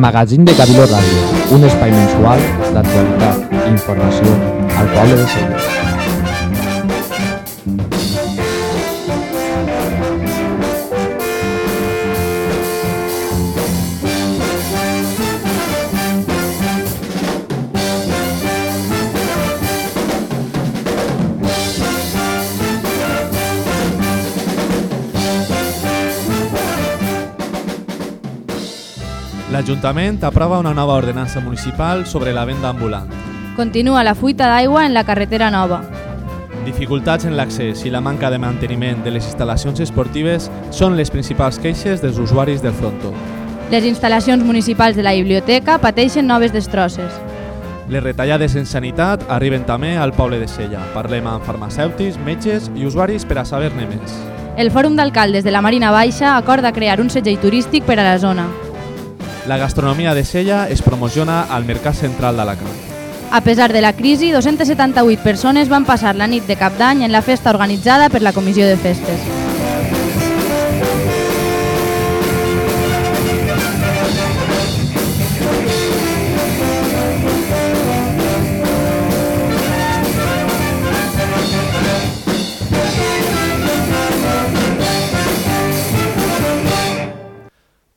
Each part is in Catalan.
Magazín de Cabildo Ràdio, un espai mensual d'actualitat i informació al poble de Sella. L'Ajuntament aprova una nova ordenança municipal sobre la venda ambulant. Continua la fuita d'aigua en la carretera nova. Dificultats en l'accés i la manca de manteniment de les instal·lacions esportives són les principals queixes dels usuaris del frontó. Les instal·lacions municipals de la biblioteca pateixen noves destrosses. Les retallades en sanitat arriben també al poble de Sella. Parlem amb farmacèutics, metges i usuaris per a saber-ne més. El Fòrum d'Alcaldes de la Marina Baixa acorda crear un segell turístic per a la zona. La gastronomia de Sella es promociona al Mercat Central d'Alacant. A pesar de la crisi, 278 persones van passar la nit de cap d'any en la festa organitzada per la Comissió de Festes.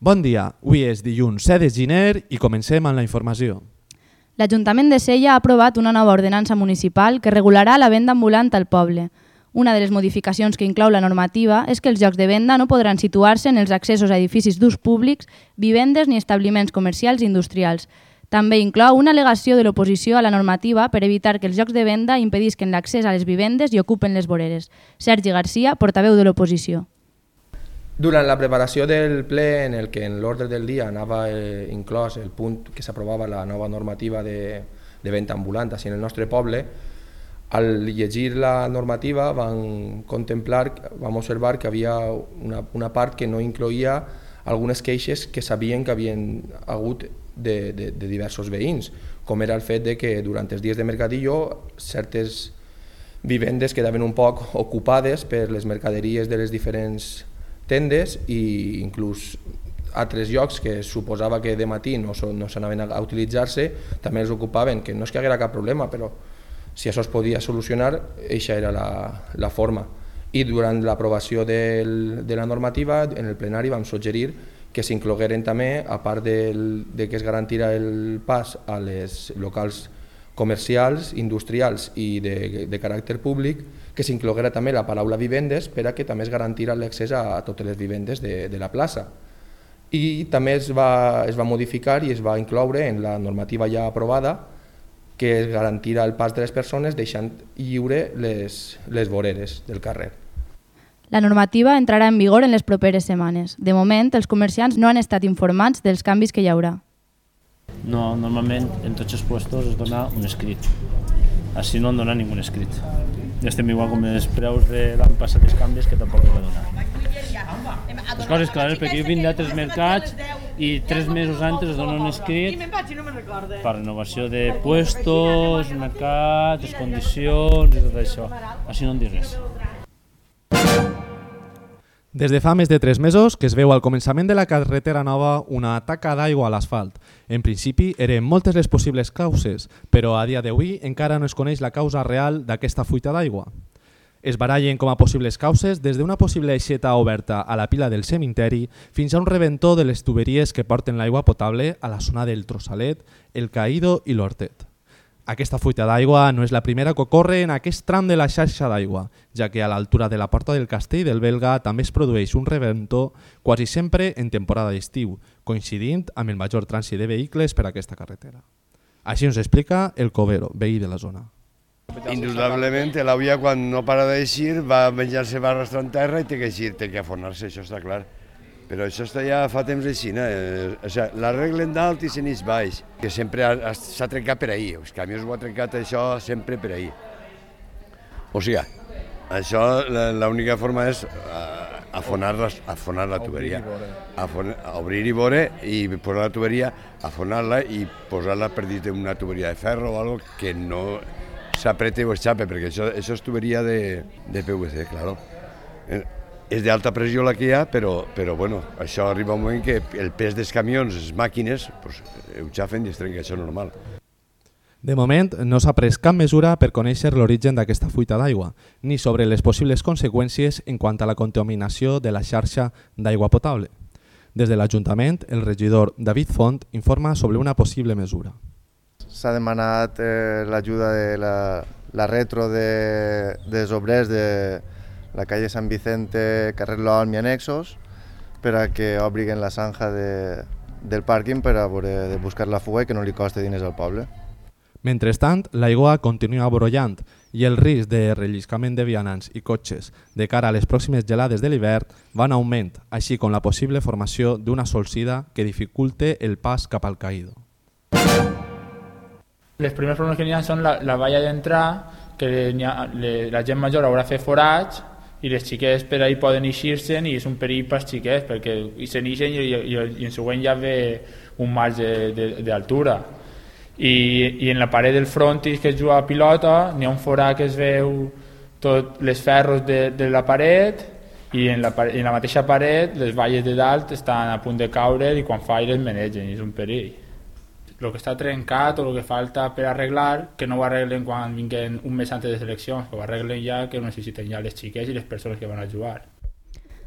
Bon dia, avui és dilluns 7 de gener i comencem amb la informació. L'Ajuntament de Sella ha aprovat una nova ordenança municipal que regularà la venda ambulant al poble. Una de les modificacions que inclou la normativa és que els llocs de venda no podran situar-se en els accessos a edificis d'ús públics, vivendes ni establiments comercials i industrials. També inclou una al·legació de l'oposició a la normativa per evitar que els llocs de venda impedisquen l'accés a les vivendes i ocupen les voreres. Sergi Garcia, portaveu de l'oposició. Durant la preparació del ple en el que en l'ordre del dia anava eh, inclòs el punt que s'aprovava la nova normativa de, de venda ambulant així en el nostre poble, al llegir la normativa vam contemplar, vam observar que havia una, una part que no incloïa algunes queixes que sabien que havien hagut de, de, de diversos veïns, com era el fet de que durant els dies de mercadillo certes vivendes quedaven un poc ocupades per les mercaderies de les diferents tendes i inclús altres llocs que suposava que de matí no, no s'anaven a, utilitzar-se també els ocupaven, que no és que haguera cap problema, però si això es podia solucionar, eixa era la, la forma. I durant l'aprovació de la normativa, en el plenari vam suggerir que s'inclogueren també, a part del, de que es garantirà el pas a les locals comercials, industrials i de, de caràcter públic, que s'incloguera també la paraula vivendes per a que també es garantirà l'accés a, a totes les vivendes de, de la plaça. I també es va, es va modificar i es va incloure en la normativa ja aprovada que es garantirà el pas de les persones deixant lliure les, les voreres del carrer. La normativa entrarà en vigor en les properes setmanes. De moment, els comerciants no han estat informats dels canvis que hi haurà. No, normalment en tots els puestos es dona un escrit. Així no en dona ningú escrit. Estem igual com els preus de l'any passat dels canvis que tampoc va donar. Les coses clares, perquè jo vinc d'altres mercats i tres mesos antes es dona un escrit per renovació de puestos, mercats, condicions i tot això. Així no en dic res. Des de fa més de 3 mesos que es veu al començament de la carretera nova una taca d'aigua a l'asfalt. En principi eren moltes les possibles causes, però a dia d'avui encara no es coneix la causa real d'aquesta fuita d'aigua. Es barallen com a possibles causes des d'una possible aixeta oberta a la pila del cementeri fins a un reventó de les tuberies que porten l'aigua potable a la zona del Trossalet, el Caído i l'Hortet. Aquesta fuita d'aigua no és la primera que ocorre en aquest tram de la xarxa d'aigua, ja que a l'altura de la porta del castell del Belga també es produeix un reventó quasi sempre en temporada d'estiu, coincidint amb el major trànsit de vehicles per a aquesta carretera. Així ens explica el Covero, veí de la zona. Indudablement, l'àvia quan no para d'eixir va menjar-se barres en terra i té que eixir, té que afonar-se, això està clar. Però això està ja fa temps així, no? Eh, o sigui, l'arreglen dalt i se n'és baix, que sempre s'ha trencat per ahir, els camions ho ha trencat això sempre per ahir. O sigui, això l'única forma és uh, afonar, la, afonar la tuberia, afonar, obrir i vore i posar la tuberia, afonar-la i posar-la per dins d'una tuberia de ferro o algo que no s'aprete o es xape, perquè això, això és tuberia de, de PVC, claro. És d'alta pressió la que hi ha, però, però bueno, això arriba un moment que el pes dels camions, les màquines, pues, ho xafen i es trenca, això normal. De moment, no s'ha pres cap mesura per conèixer l'origen d'aquesta fuita d'aigua, ni sobre les possibles conseqüències en quant a la contaminació de la xarxa d'aigua potable. Des de l'Ajuntament, el regidor David Font informa sobre una possible mesura. S'ha demanat eh, l'ajuda de la, la retro de, dels obrers de la calle San Vicente, carrer L'Olm i anexos per a que obriguen la zanja de, del pàrquing per a veure, de buscar la fuga i que no li costi diners al poble. Mentrestant, l'aigua continua borollant i el risc de relliscament de vianants i cotxes de cara a les pròximes gelades de l'hivern va en augment, així com la possible formació d'una solsida que dificulte el pas cap al caído. Les primers problemes que n'hi ha són la, la valla d'entrar, que ha, le, la gent major haurà fet forats i les xiquets per ahir poden eixir-se'n i és un perill pels xiquets perquè se n'ixen i, i, i en següent ja ve un marge d'altura. I, i en la paret del frontis que es juga a pilota n'hi ha un forat que es veu tot les ferros de, de la paret i en la, en la mateixa paret les valles de dalt estan a punt de caure i quan fa aire es menegen és un perill el que està trencat o el que falta per arreglar que no ho arreglen quan vinguen un mes antes de seleccions que ho arreglen ja que ho necessiten ja les xiques i les persones que van a jugar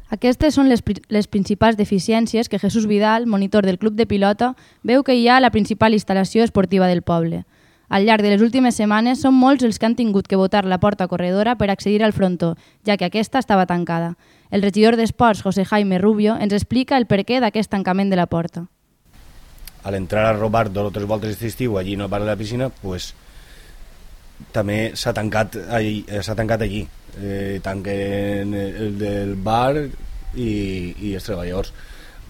aquestes són les, les principals deficiències que Jesús Vidal, monitor del club de pilota, veu que hi ha a la principal instal·lació esportiva del poble. Al llarg de les últimes setmanes són molts els que han tingut que votar la porta corredora per accedir al frontó, ja que aquesta estava tancada. El regidor d'Esports, José Jaime Rubio, ens explica el perquè d'aquest tancament de la porta. Al entrar a robar dos o tres voltes d'estiu allí no part de la piscina, pues, també s'ha tancat, allí, s'ha tancat allí eh, tanquen el del bar i, i els treballadors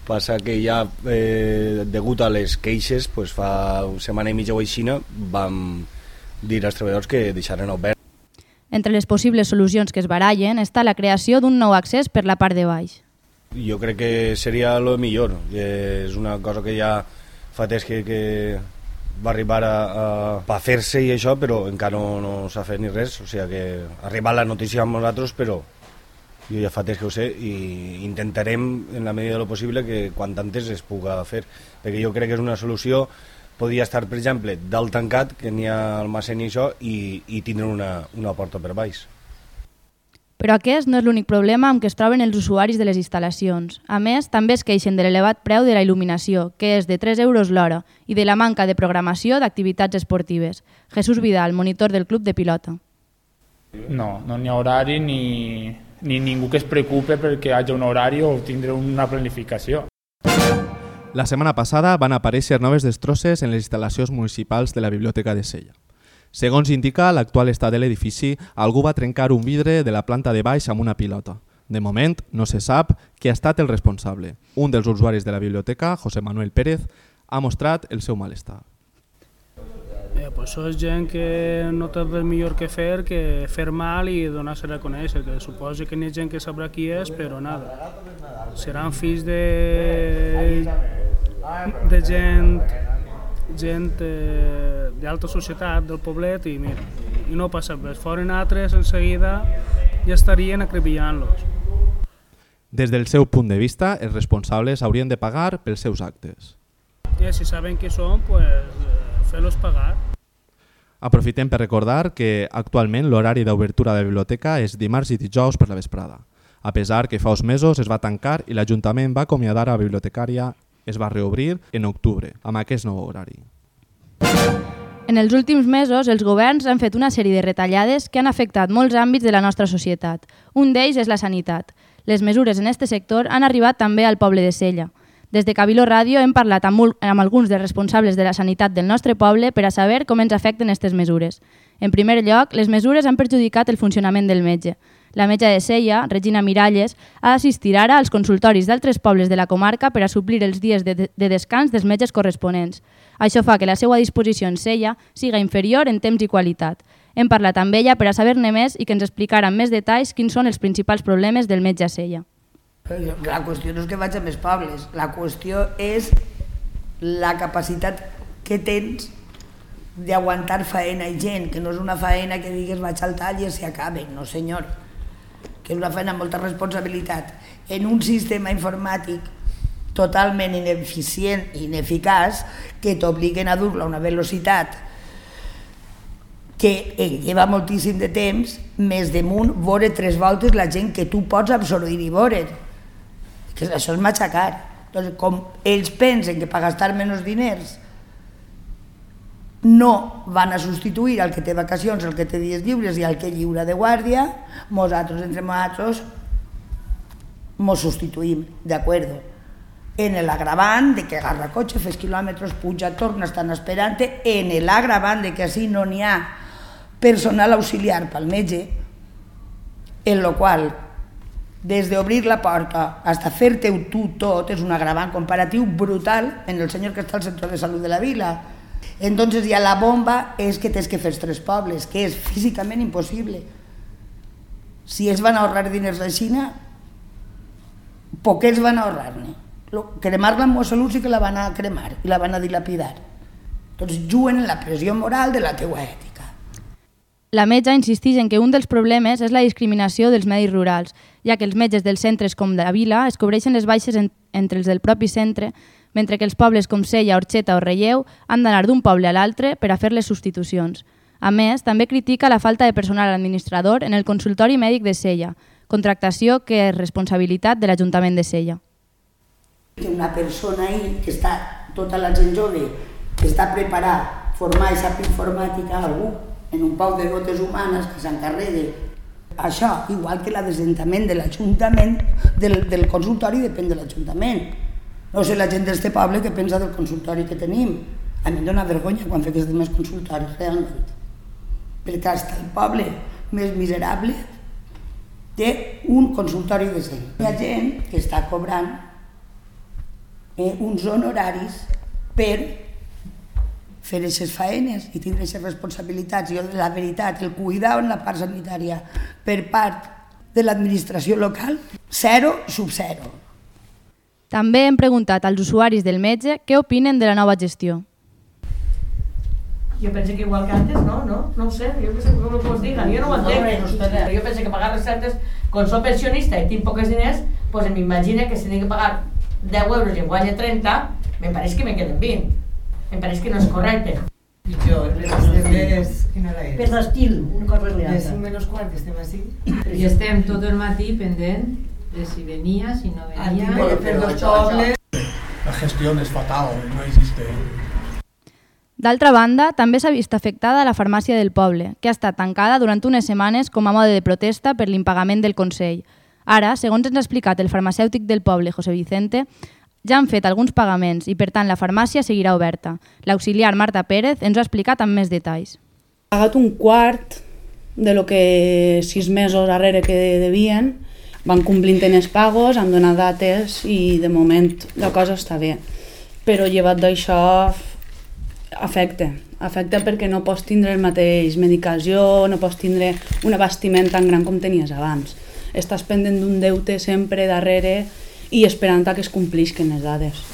passa que ja eh, degut a les queixes pues fa una setmana i mitja o així vam dir als treballadors que deixaren obert entre les possibles solucions que es barallen està la creació d'un nou accés per la part de baix. Jo crec que seria el millor. És una cosa que ja fa temps que, que va arribar a, a, a fer-se i això, però encara no, no s'ha fet ni res, o sigui que ha arribat la notícia amb nosaltres, però jo ja fa temps que ho sé i intentarem en la medida de lo possible que quan antes es puga fer, perquè jo crec que és una solució podria estar, per exemple, dalt tancat, que n'hi ha almacén i això, i, i tindre una, una porta per baix. Però aquest no és l'únic problema amb què es troben els usuaris de les instal·lacions. A més, també es queixen de l'elevat preu de la il·luminació, que és de 3 euros l'hora, i de la manca de programació d'activitats esportives. Jesús Vidal, monitor del club de pilota. No, no n'hi ha horari ni, ni ningú que es preocupe perquè hi hagi un horari o tindre una planificació. La setmana passada van aparèixer noves destrosses en les instal·lacions municipals de la Biblioteca de Sella. Segons indica l'actual estat de l'edifici, algú va trencar un vidre de la planta de baix amb una pilota. De moment, no se sap qui ha estat el responsable. Un dels usuaris de la biblioteca, José Manuel Pérez, ha mostrat el seu malestar. Eh, pues és gent que no té res millor que fer que fer mal i donar-se a conèixer, que suposo que n'hi ha gent que sabrà qui és, però nada. Seran fills de, de gent gent eh, d'alta societat del poblet i mira, i no passa res. Foren altres en seguida ja estarien acribillant-los. Des del seu punt de vista, els responsables haurien de pagar pels seus actes. I si saben qui són, pues, eh, fer-los pagar. Aprofitem per recordar que actualment l'horari d'obertura de la biblioteca és dimarts i dijous per la vesprada, a pesar que fa uns mesos es va tancar i l'Ajuntament va acomiadar a la bibliotecària es va reobrir en octubre, amb aquest nou horari. En els últims mesos, els governs han fet una sèrie de retallades que han afectat molts àmbits de la nostra societat. Un d'ells és la sanitat. Les mesures en aquest sector han arribat també al poble de Sella. Des de Cabilo Ràdio hem parlat amb, amb alguns dels responsables de la sanitat del nostre poble per a saber com ens afecten aquestes mesures. En primer lloc, les mesures han perjudicat el funcionament del metge. La metge de Sella, Regina Miralles, ha d'assistir ara als consultoris d'altres pobles de la comarca per a suplir els dies de, de descans dels metges corresponents. Això fa que la seva disposició en Sella siga inferior en temps i qualitat. Hem parlat amb ella per a saber-ne més i que ens explicara amb més detalls quins són els principals problemes del metge a Sella. La qüestió no és que vaig a més pobles, la qüestió és la capacitat que tens d'aguantar faena i gent, que no és una faena que digues vaig al tall i s'hi acabe, no senyor que és una feina amb molta responsabilitat, en un sistema informàtic totalment ineficient i ineficaç que t'obliguen a dur-la a una velocitat que eh, lleva moltíssim de temps, més damunt, veure tres voltes la gent que tu pots absorbir i veure. Que això és matxacar. Doncs, com ells pensen que per gastar menys diners no van a substituir el que té vacacions, el que té dies lliures i el que lliure de guàrdia, nosaltres entre nosaltres mos substituïm, d'acord? En l'agravant de que agarra cotxe, fes quilòmetres, puja, torna, estan esperant en l'agravant de que així no n'hi ha personal auxiliar pel metge, en lo qual des d'obrir la porta fins fer-te tu tot és un agravant comparatiu brutal en el senyor que està al centre de salut de la vila, entonces ya la bomba es que tens que fer tres pobles, que és físicament impossible. Si ells van ahorrar diners de Xina, poquets van ahorrar-ne. Cremar-la amb salut sí que la van a cremar i la van a dilapidar. Doncs juguen en la pressió moral de la teua ètica. La metge insisteix en que un dels problemes és la discriminació dels medis rurals, ja que els metges dels centres com de la vila es cobreixen les baixes en, entre els del propi centre mentre que els pobles com Sella, Orxeta o Relleu han d'anar d'un poble a l'altre per a fer les substitucions. A més, també critica la falta de personal administrador en el consultori mèdic de Sella, contractació que és responsabilitat de l'Ajuntament de Sella. Que una persona ahí, que està tota la gent jove, que està preparada, formar i sap informàtica, algú en un poc de dotes humanes que s'encarregue això, igual que l'adesentament de l'Ajuntament, del, del consultori depèn de l'Ajuntament no sé la gent d'este poble que pensa del consultori que tenim. A mi em dóna vergonya quan fem aquests més consultoris, realment. Perquè hasta el poble més miserable té un consultori de gent. Hi ha gent que està cobrant eh, uns honoraris per fer aquestes faenes i tindre aquestes responsabilitats. Jo, la veritat, el cuidar en la part sanitària per part de l'administració local, zero sub zero. També hem preguntat als usuaris del metge què opinen de la nova gestió. Jo penso que igual que antes, no? No, no ho sé, jo penso que com ho digan, jo no ho entenc. No, no, jo penso que pagar receptes, quan soc pensionista i tinc pocs diners, pues m'imagino que si tinc que pagar 10 euros i em guanya 30, me pareix que me queden 20. Me pareix que no és correcte. Jo, les quina hora és? Per l'estil, una cosa real. Les 5 menys quart estem així. I estem tot el matí pendent de si venía, si no venía. La gestión es fatal, no existe. D'altra banda, també s'ha vist afectada la farmàcia del poble, que ha estat tancada durant unes setmanes com a mode de protesta per l'impagament del Consell. Ara, segons ens ha explicat el farmacèutic del poble, José Vicente, ja han fet alguns pagaments i, per tant, la farmàcia seguirà oberta. L'auxiliar Marta Pérez ens ho ha explicat amb més detalls. Ha pagat un quart de lo que sis mesos darrere que devien van complint els pagos, han donat dates i de moment la cosa està bé. Però llevat d'això afecta, afecta perquè no pots tindre el mateix medicació, no pots tindre un abastiment tan gran com tenies abans. Estàs pendent d'un deute sempre darrere i esperant a que es complisquen les dades.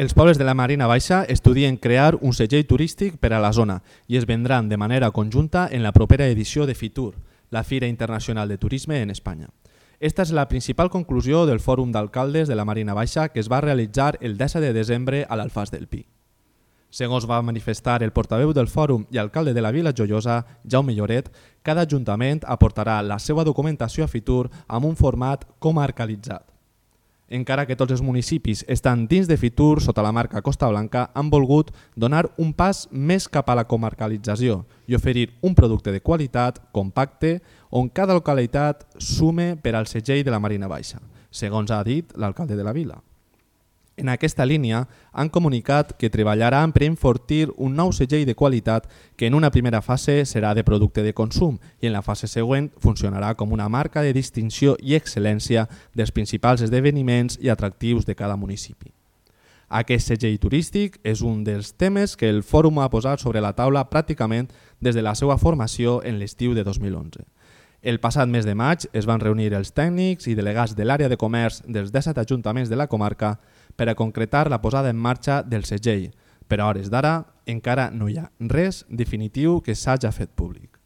Els pobles de la Marina Baixa estudien crear un segell turístic per a la zona i es vendran de manera conjunta en la propera edició de Fitur, la Fira Internacional de Turisme en Espanya. Esta és la principal conclusió del Fòrum d'Alcaldes de la Marina Baixa que es va realitzar el 10 de desembre a l'Alfàs del Pi. Segons va manifestar el portaveu del fòrum i alcalde de la Vila Joiosa, Jaume Lloret, cada ajuntament aportarà la seva documentació a Fitur amb un format comarcalitzat. Encara que tots els municipis estan dins de Fitur sota la marca Costa Blanca, han volgut donar un pas més cap a la comarcalització i oferir un producte de qualitat, compacte, on cada localitat sume per al segell de la Marina Baixa, segons ha dit l'alcalde de la vila. En aquesta línia han comunicat que treballaran per enfortir un nou segell de qualitat que en una primera fase serà de producte de consum i en la fase següent funcionarà com una marca de distinció i excel·lència dels principals esdeveniments i atractius de cada municipi. Aquest segell turístic és un dels temes que el fòrum ha posat sobre la taula pràcticament des de la seva formació en l'estiu de 2011. El passat mes de maig es van reunir els tècnics i delegats de l'àrea de comerç dels 17 ajuntaments de la comarca per a concretar la posada en marxa del segell, però a hores d'ara encara no hi ha res definitiu que s'hagi fet públic.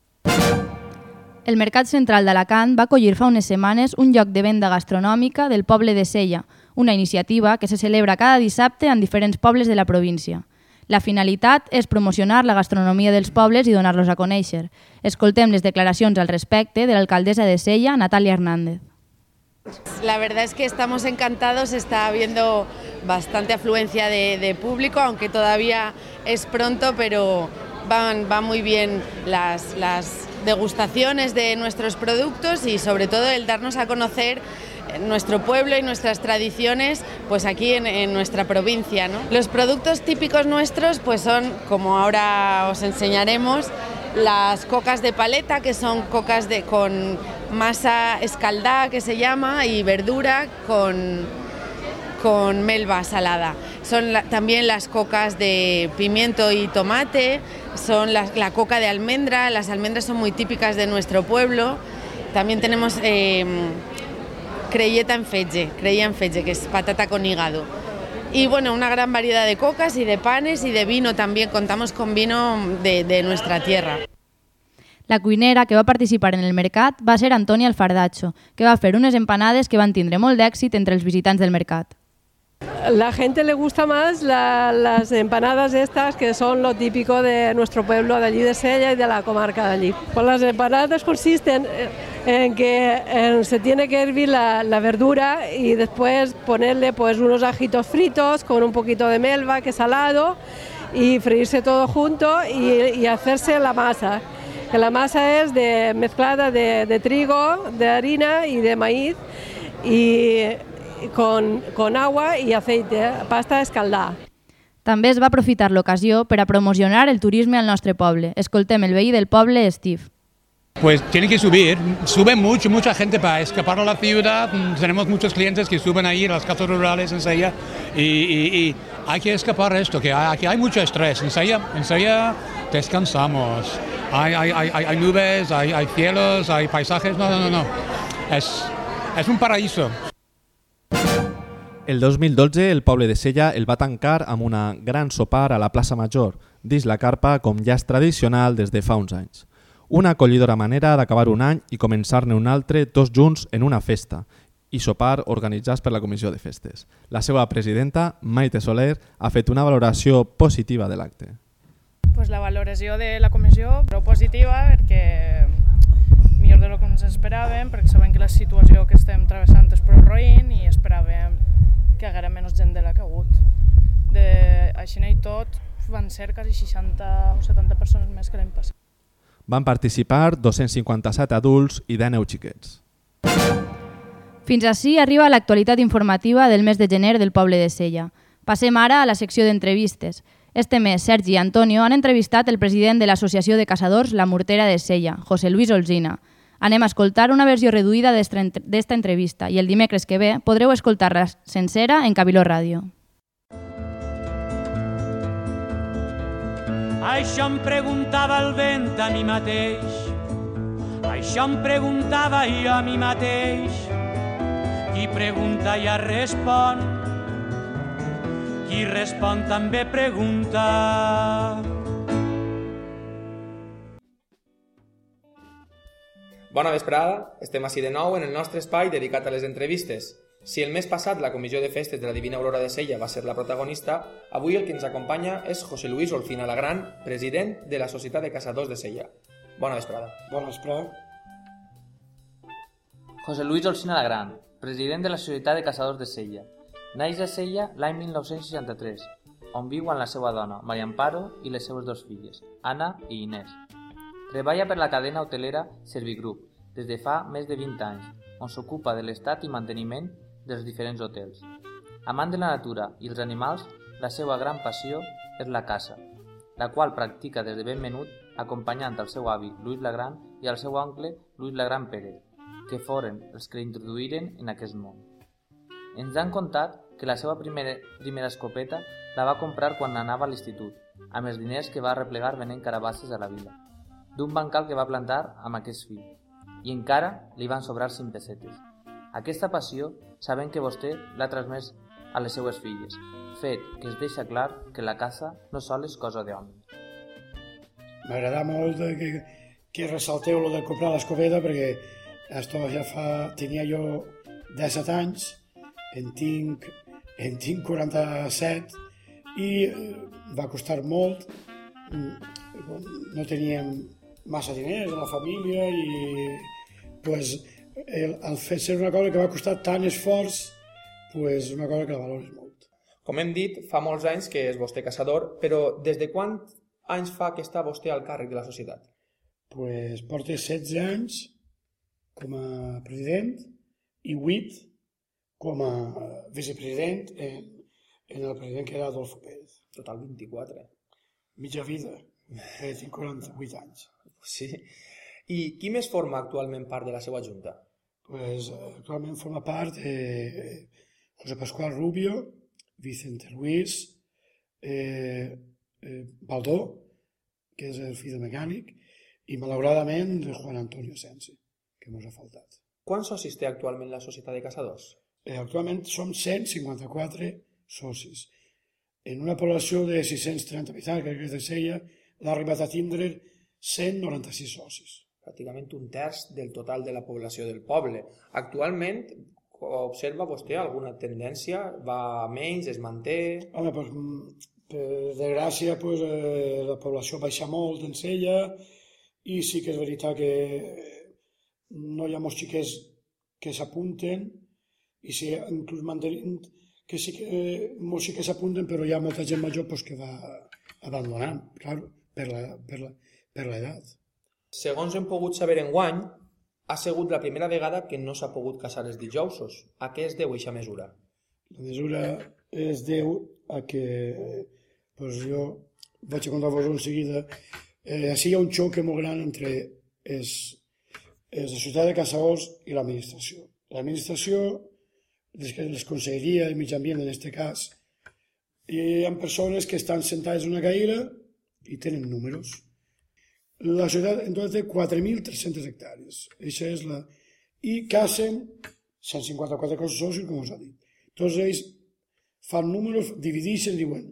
El Mercat Central d'Alacant va acollir fa unes setmanes un lloc de venda gastronòmica del poble de Sella, una iniciativa que se celebra cada dissabte en diferents pobles de la província. La finalitat és promocionar la gastronomia dels pobles i donar-los a conèixer. Escoltem les declaracions al respecte de l'alcaldessa de Sella, Natàlia Hernández. La verdad es que estamos encantados, está habiendo bastante afluencia de, público, aunque todavía es pronto, pero van, va muy bien las, degustaciones de nuestros productos y sobre todo el darnos a conocer nuestro pueblo y nuestras tradiciones pues aquí en, nuestra provincia. Los productos típicos nuestros pues son, como ahora os enseñaremos, las cocas de paleta, que son cocas de, con masa escaldada, que se llama, y verdura con, con melva salada. Son también las cocas de pimiento y tomate, son la, la, coca de almendra, las almendras son muy típicas de nuestro pueblo. También tenemos eh, creyeta en fetge, creía en fetge, que es patata con hígado. Y bueno, una gran variedad de cocas y de panes y de vino también. Contamos con vino de, de nuestra tierra. La cuinera que va participar en el mercat va ser Antònia Alfardacho, que va fer unes empanades que van tindre molt d'èxit entre els visitants del mercat. La gente le gusta más la, las empanadas estas que son lo típico de nuestro pueblo de allí de Sella y de la comarca de allí. Pues las empanadas consisten en que en, se tiene que hervir la, la, verdura y después ponerle pues unos ajitos fritos con un poquito de melva que es salado y freírse todo junto y, y hacerse la masa. Que la masa es de, mezclada de, de trigo, de harina y de maíz y con, con agua i aceite, pasta escaldada. També es va aprofitar l'ocasió per a promocionar el turisme al nostre poble. Escoltem el veí del poble, Steve. Pues tiene que subir, sube mucho, mucha gente para escapar a la ciudad, tenemos muchos clientes que suben ahí a las casas rurales en Sella y, y, y hay que escapar a esto, que aquí hay mucho estrés, en Sella, en Sella descansamos, hay, hay, hay, hay nubes, hay, hay cielos, hay paisajes, no, no, no, no, es, es un paraíso. El 2012 el poble de Sella el va tancar amb una gran sopar a la plaça Major, dins la carpa com ja és tradicional des de fa uns anys. Una acollidora manera d'acabar un any i començar-ne un altre tots junts en una festa i sopar organitzats per la Comissió de Festes. La seva presidenta, Maite Soler, ha fet una valoració positiva de l'acte. Pues la valoració de la comissió prou positiva perquè millor de lo que ens esperàvem, perquè sabem que la situació que estem travessant és prou roïn i esperàvem que hi haguera menys gent de la que ha hagut. De, així i tot, van ser quasi 60 o 70 persones més que l'any passat. Van participar 257 adults i 19 xiquets. Fins així arriba l'actualitat informativa del mes de gener del poble de Sella. Passem ara a la secció d'entrevistes. Este mes, Sergi i Antonio han entrevistat el president de l'Associació de Caçadors La Mortera de Sella, José Luis Olzina. Anem a escoltar una versió reduïda d'esta entrevista i el dimecres que ve podreu escoltar-la sencera en Cabiló Ràdio. Això em preguntava el vent a mi mateix, això em preguntava jo a mi mateix. Qui pregunta ja respon, qui respon també pregunta. Bona vesprada, estem així de nou en el nostre espai dedicat a les entrevistes. Si el mes passat la comissió de festes de la Divina Aurora de Sella va ser la protagonista, avui el que ens acompanya és José Luis Olfina Lagran, president de la Societat de Caçadors de Sella. Bona vesprada. Bona vesprada. José Luis Olfina Lagran, president de la Societat de Caçadors de Sella. Naix a Sella l'any 1963, on viu amb la seva dona, Maria Amparo, i les seves dues filles, Anna i Inés. Treballa per la cadena hotelera Servigroup des de fa més de 20 anys, on s'ocupa de l'estat i manteniment dels diferents hotels. Amant de la natura i els animals, la seva gran passió és la caça, la qual practica des de ben menut acompanyant el seu avi Luis Lagran i el seu oncle Luis Lagran Pérez, que foren els que l'introduïren en aquest món. Ens han contat que la seva primera, primera escopeta la va comprar quan anava a l'institut, amb els diners que va replegar venent carabasses a la vila d'un bancal que va plantar amb aquest fill, i encara li van sobrar 5 pessetes. Aquesta passió sabem que vostè l'ha transmès a les seues filles, fet que es deixa clar que la caça no sol és cosa d'homes. M'agrada molt que, que ressalteu lo de comprar l'escopeta perquè esto ja fa... Tenia jo 17 anys, en tinc, en tinc 47 i eh, va costar molt. Mm, No teníem massa diners a la família i pues, el, el fet ser una cosa que va costar tant esforç, pues, una cosa que la valores molt. Com hem dit, fa molts anys que és vostè caçador, però des de quant anys fa que està vostè al càrrec de la societat? Pues, porta 16 anys com a president i 8 com a vicepresident en, en el president que era Adolfo Pérez. Total 24. Mitja vida, que tinc 48 anys. Sí. I qui més forma actualment part de la seva junta? Pues, eh, actualment forma part eh, José Pascual Rubio, Vicente Luis, eh, eh, Baldó, que és el fill de mecànic, i malauradament Juan Antonio Sensi, que ens ha faltat. Quants socis té actualment la Societat de Caçadors? Eh, actualment som 154 socis. En una població de 630 habitants, que és de Sella, l'ha arribat a tindre 196 socis. Pràcticament un terç del total de la població del poble. Actualment, observa vostè alguna tendència? Va a menys, es manté? Home, pues, mm, per desgràcia, pues, eh, la població baixa molt en Sella i sí que és veritat que no hi ha molts xiquets que s'apunten i sí, inclús mantenint que sí que eh, molts xiquets s'apunten però hi ha molta gent major pues, que va abandonant, claro, per la- per la- per l'edat. Segons hem pogut saber en guany, ha sigut la primera vegada que no s'ha pogut caçar els dijousos. A què es deu aquesta mesura? La mesura es deu a que pues jo vaig a contar-vos en seguida. Eh, així hi ha un xoc molt gran entre els, els la societat de caçadors i l'administració. L'administració, les conselleria de mig ambient en aquest cas, hi ha persones que estan sentades en una caïra i tenen números. La societat en tot té 4.300 hectàrees. Això és la... I cacen 154 cossos socis, com us ha dit. Tots ells fan números, divideixen, diuen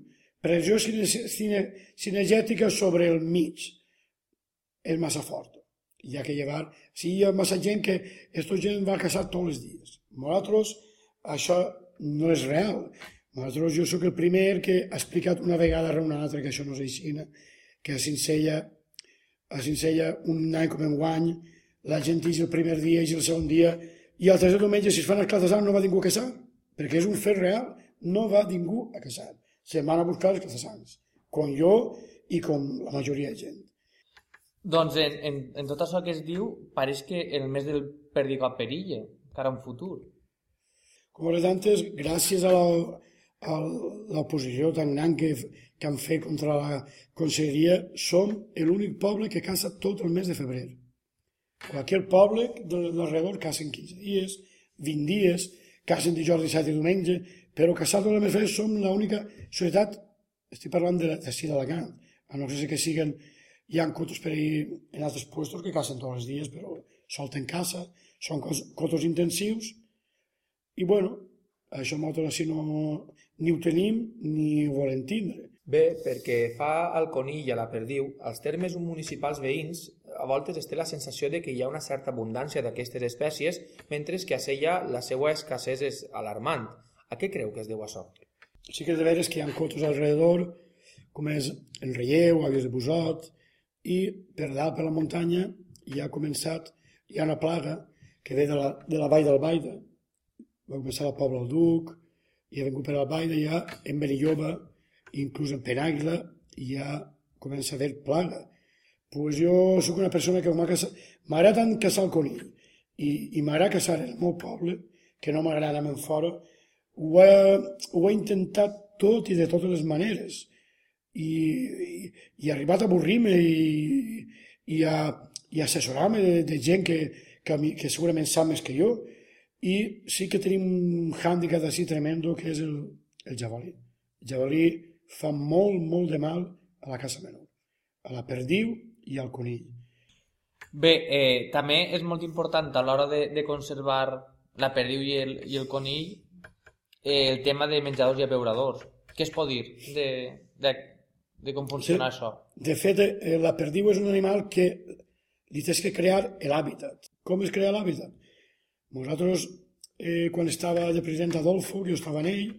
pressió cine, cine, cinegètica sobre el mig és massa fort. Hi ha que llevar... Si hi ha massa gent que aquesta gent va caçar tots els dies. Nosaltres, això no és real. Nosaltres, jo sóc el primer que ha explicat una vegada a una altra que això no és així, que a Cincella, a Cincella un any com en guany, la gent és el primer dia i el segon dia, i el tercer diumenge, si es fan els clatassans, no va ningú a caçar, perquè és un fet real, no va ningú a caçar. Se'n van a buscar els clatassans, com jo i com la majoria de gent. Doncs en, en, en tot això que es diu, pareix que el mes del perdigot perilla, cara a un futur. Com he dit antes, gràcies a la- a l'oposició tan gran que, que han fet contra la conselleria, som l'únic poble que caça tot el mes de febrer. Qualsevol poble de l'alrededor caça en 15 dies, 20 dies, cacen dijous, dissabte i diumenge, però caçar tot el mes de febrer som l'única societat, estic parlant de, de sí d'Alacant, a no ser que siguen, hi ha cotos per ahí en altres puestos que cacen tots els dies, però solten caça, són cotos intensius, i bueno, això nosaltres així no, ni ho tenim ni ho volem tindre. Bé, perquè fa al conill i a la perdiu, als termes municipals veïns, a voltes es té la sensació de que hi ha una certa abundància d'aquestes espècies, mentre que a Sella la seva escassez és alarmant. A què creu que es deu això? Sí que és de veres que hi ha cotos alrededor, com és el relleu, avies de busot, i per dalt, per la muntanya, hi ha començat, hi ha una plaga que ve de la, de la vall del Baida, va començar al poble del Duc, i ha vingut per al Baida, ja en Benilloba, inclús en Penàguila, ja comença a haver plaga. Pues jo sóc una persona que m'agrada tant caçar el conill, i, i m'agrada caçar el meu poble, que no m'agrada anar fora, ho he, ho he intentat tot i de totes les maneres. I, i, i arribat a avorrir-me i, i, a, i a assessorar-me de, de gent que, que, mi, que segurament sap més que jo. I sí que tenim un hàndicap així tremendo que és el, el jabalí. El jabalí fa molt, molt de mal a la caça menor, a la perdiu i al conill. Bé, eh, també és molt important a l'hora de, de conservar la perdiu i el, i el conill eh, el tema de menjadors i abeuradors. Què es pot dir de, de, de com funciona Sí. això? De fet, eh, la perdiu és un animal que li tens que crear l'hàbitat. Com es crea l'hàbitat? Nosaltres, eh, quan estava de president Adolfo, que jo estava en ell,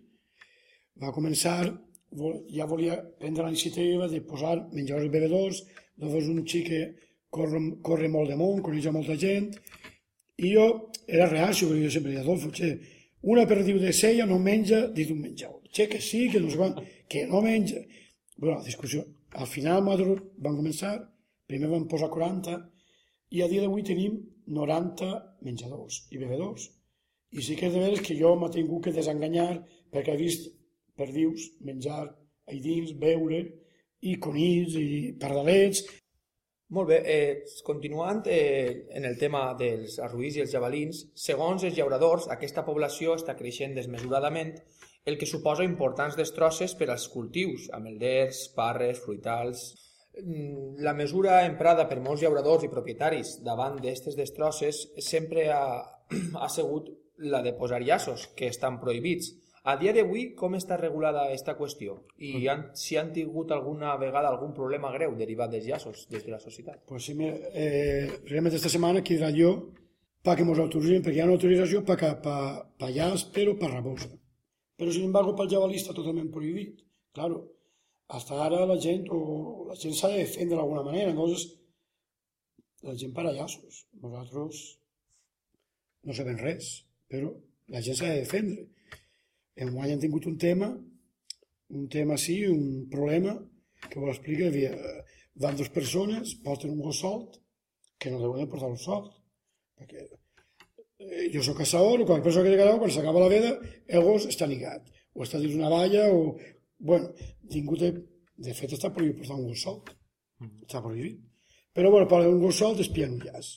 va començar, ja volia prendre la iniciativa de posar menjadors i bevedors, llavors un xic que corre, corre molt de món, coneix molta gent, i jo era reacio, perquè jo sempre deia, Adolfo, che, una perdiu de sella no menja dit un menjador. Che, que sí, que no quan, que no menja. Bueno, discussió. Al final nosaltres vam començar, primer vam posar 40, i a dia d'avui tenim 90 menjadors i bevedors. I sí que és de veres que jo m'ha tingut que desenganyar perquè he vist perdius menjar ahí dins, beure, i conills, i pardalets. Molt bé, eh, continuant eh, en el tema dels arruïs i els jabalins, segons els llauradors, aquesta població està creixent desmesuradament, el que suposa importants destrosses per als cultius, amelders, parres, fruitals... Mm, La mesura emprada per molts llauradors i propietaris davant d'aquestes destrosses sempre ha, ha sigut la de posar llaços, que estan prohibits. A dia d'avui, com està regulada aquesta qüestió? I han, si han tingut alguna vegada algun problema greu derivat dels llaços des de la societat? Pues sí, mira, eh, realment esta setmana quedarà jo para que nos autoritzen, perquè hi ha una autorització per pa, pa, pa llaç, però per rabosa. Però, sin embargo, pel jabalí està totalment prohibit. Claro, hasta ara la gent, o la gent s'ha de defendre d'alguna manera, entonces la gent para llaços. Nosaltres no sabem res, però la gent s'ha de defendre. En guany han tingut un tema, un tema sí, un problema, que ho explica, havia, van dues persones, porten un gos solt, que no deuen de portar un solt, perquè eh, jo sóc caçador, qualque persona que té quan s'acaba la veda, el gos està lligat, o està dins una valla, o... Bueno, tingut de, de fet està prohibit portar un gos solt, està prohibit. Però bueno, per un gos solt es pilla un llaç.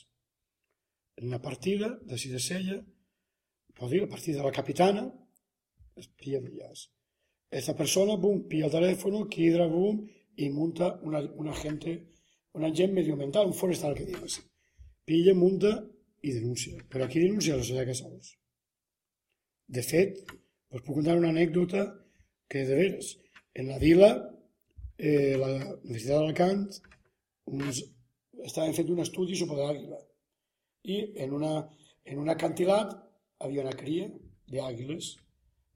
En una partida de si de sella, pot dir, la partida de la capitana, es pilla un llaç. Esta persona, boom, pilla el teléfono, quidra, boom, y monta una, una gente, un agent medioambiental, un forestal que diu així. Pilla, munta i denuncia. Però aquí denuncia la societat Casaus. De fet, us puc contar una anècdota que de veres, en la vila, eh, la Universitat d'Alacant, uns, estaven fent un estudi sobre l'àguila i en, una, en un acantilat havia una cria d'àguiles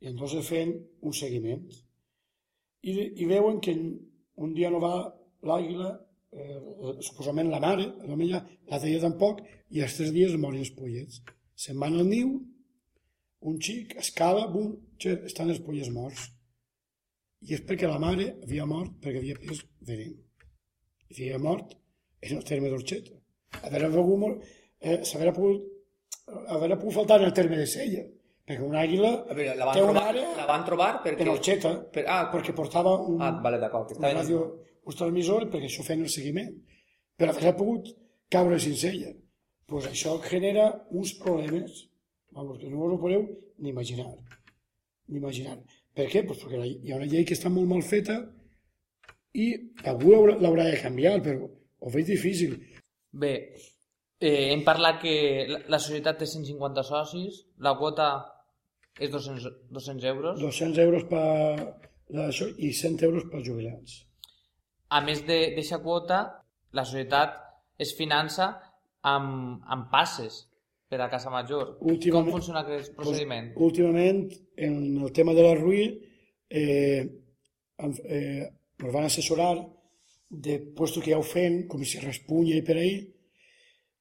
i entonces feien un seguiment i, i veuen que un dia no va l'àguila eh, suposament la mare la mella la deia tampoc i els tres dies moren els pollets. Se'n van al niu un xic escala, bum, xe, estan els pollets morts. I és perquè la mare havia mort perquè havia pres venent i havia mort en el terme d'Orxeta. Haver pogut, eh, s'haver pogut haver pogut faltar en el terme de Sella perquè una àguila A veure, la van, té trobar, àrea la van trobar perquè... en Orxeta Per, ah, perquè portava un, ah, vale, d'acord. un, estava en- radio, un transmissor perquè això feien el seguiment. Però haver pogut caure sense ella. Pues això genera uns problemes vamos, que no us ho podeu ni imaginar. Ni imaginar. Per què? Pues perquè hi ha una llei que està molt mal feta i algú haurà- l'haurà de canviar però ho veig difícil. Bé, eh, hem parlat que la, la societat té 150 socis, la quota és 200, 200 euros. 200 euros per això i 100 euros per jubilats A més d'aquesta quota, la societat es finança amb, amb passes per a Casa Major. Últimament- Com funciona aquest procediment? Pues, últimament, en el tema de la RUI, eh, eh, ens van assessorar de puestos que ja ho fem, com si Raspunya i per ahí,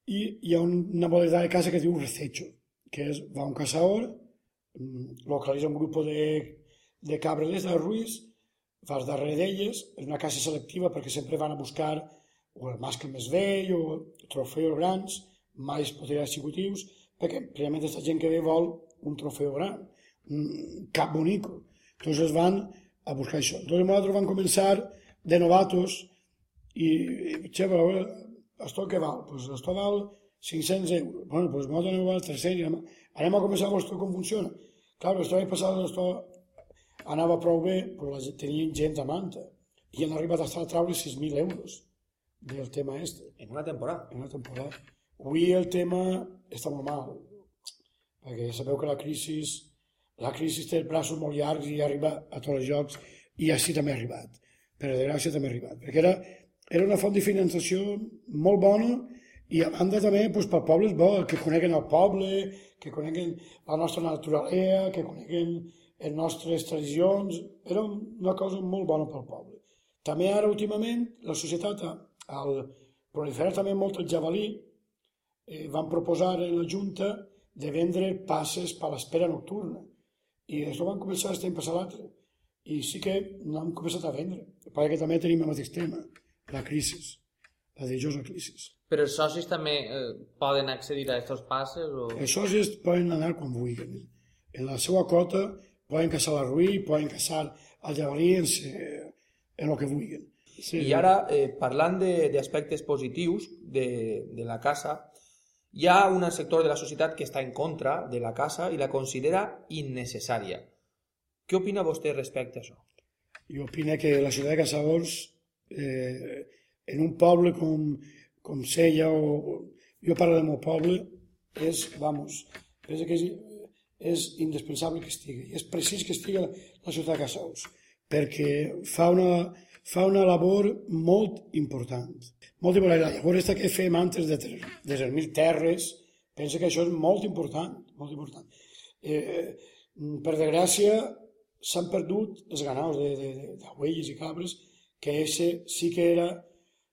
i hi ha un- una modalitat de casa que es diu rececho, que és, va un cazador, mm, localitza un grup de, de cabres de ruïs, vas darrere d'elles, és una casa selectiva perquè sempre van a buscar o el mascle més vell o trofeus grans, mai es podria executius, perquè primerament aquesta gent que ve vol un trofeu gran, un cap bonico. Entonces van a buscar això. Entonces nosaltres vam començar de novatos i, che, però, esto què val? Pues esto val 500 euros. Bueno, pues nosaltres anem a val 300 i anem, a començar a veure com funciona. Claro, esto l'any passat esto anava prou bé, però la tenien gent a manta i han arribat a estar a traure 6.000 euros del tema este. En una temporada. En una temporada. Avui el tema està molt mal, perquè sabeu que la crisi, la crisi té els braços molt llargs i arriba a tots els jocs, i així també ha arribat. Per desgràcia també ha arribat, perquè era, era una font de finançació molt bona I a banda també, doncs, pel poble és bo, que coneguen el poble, que coneguen la nostra naturalesa, que coneguen les nostres tradicions, era una cosa molt bona pel poble. També ara, últimament, la societat, al proliferar també molt el jabalí, eh, van proposar en la Junta de vendre passes per l'espera nocturna. I això van començar l'any passat l'altre. I sí que no han començat a vendre. Perquè també tenim el mateix tema, la crisi, la dijosa crisi. Però els socis també eh, poden accedir a aquests passes? O... Els socis poden anar quan vulguin. En la seva quota poden caçar la ruï, poden caçar el jabalí en, se, en el que vulguin. Sí. I ara, eh, parlant d'aspectes positius de, de la caça, hi ha un sector de la societat que està en contra de la caça i la considera innecessària. Què opina vostè respecte a això? Jo opino que la ciutat de Caçadors, eh, en un poble com, com Sella, o, jo parlo del meu poble, és, vamos, penso que és, és indispensable que estigui. És precís que estigui la ciutat de Caçadors, perquè fa una, fa una labor molt important. Molt important. La llavor aquesta que fem antes de, de 10.000 terres, penso que això és molt important, molt important. Eh, per desgràcia, s'han perdut els ganaus de, de, de, de i cabres, que ese sí que era,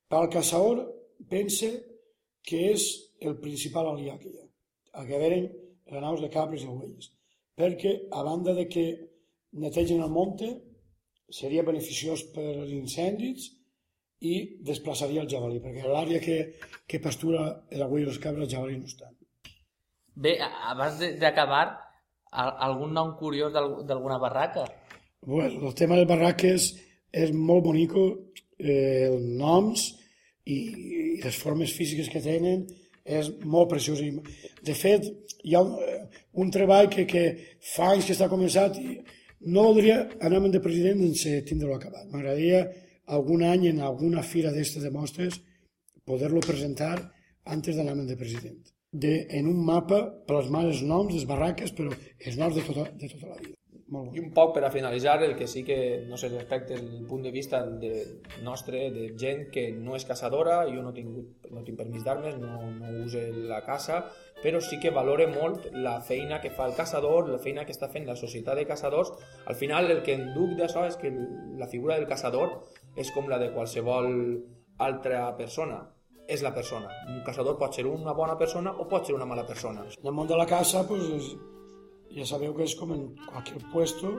per al caçador, pense que és el principal aliat que hi ha, a que veren ganaus de cabres i ovelles. Perquè, a banda de que netegen el monte, seria beneficiós per als incendis i desplaçaria el jabalí, perquè l'àrea que, que pastura l'ovella i els cabres, el jabalí no estan. Bé, abans d'acabar, algun nom curiós d'alguna barraca? Bueno, el tema de barraques és molt bonico, eh, els noms i, i les formes físiques que tenen és molt preciós. I, de fet, hi ha un, un treball que, que fa anys que està començat i no voldria anar de president sense tindre-lo acabat. M'agradaria algun any en alguna fira d'aquestes de mostres poder-lo presentar antes d'anar de president de, en un mapa plasmar els noms les barraques, però els noms de tota, de tota la vida. Molt I un poc per a finalitzar, el que sí que no sé respecte el punt de vista de nostre, de gent que no és caçadora, jo no tinc, no tinc permís d'armes, no, no use la caça, però sí que valore molt la feina que fa el caçador, la feina que està fent la societat de caçadors. Al final el que en duc d'això és que la figura del caçador és com la de qualsevol altra persona és la persona. Un caçador pot ser una bona persona o pot ser una mala persona. En el món de la caça, pues, ja sabeu que és com en qualsevol puesto,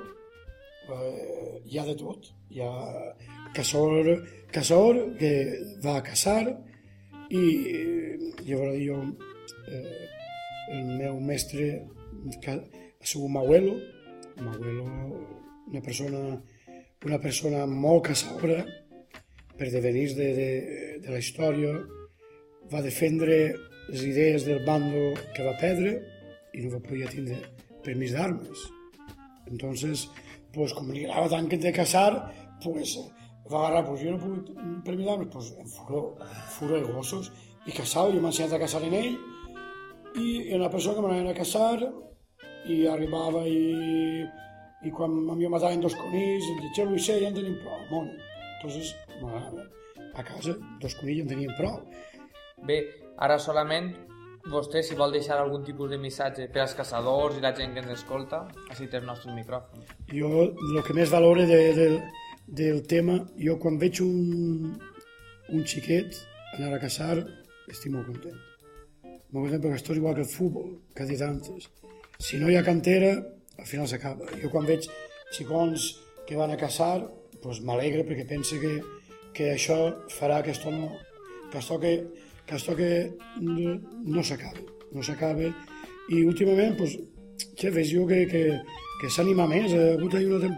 eh, hi ha de tot. Hi ha caçador, caçador que va a caçar i llavors jo, eh, el meu mestre ha sigut un abuelo, un abuelo, una persona, una persona molt caçadora, per devenir de, de, de la història, va defendre les idees del bando que va perdre i no va poder tindre permís d'armes. Entonces, pues, com li agrada tant que de caçar, pues, va agarrar, pues, jo no puc permís d'armes, pues, en furó, de gossos, i caçava, jo m'he ensenyat a caçar en ell, i una persona que m'anava a caçar, i arribava i, i quan m'havia matat dos conills, em dic, Luis, ja en tenim prou, món. Entonces, a casa, dos conills en tenien prou Bé, ara solament vostè, si vol deixar algun tipus de missatge per als caçadors i la gent que ens escolta, així té el nostre micròfon. Jo, el que més valore de, de, del tema, jo quan veig un, un xiquet anar a caçar, estic molt content. Molt content perquè esto és igual que el futbol, que ha dit antes. Si no hi ha cantera, al final s'acaba. Jo quan veig xicons que van a caçar, pues m'alegre perquè pense que, que això farà que esto no, que esto que que això que no, s'acaba, no s'acaba, i últimament, pues, que veig jo que, que, que s'anima més, ha hagut una,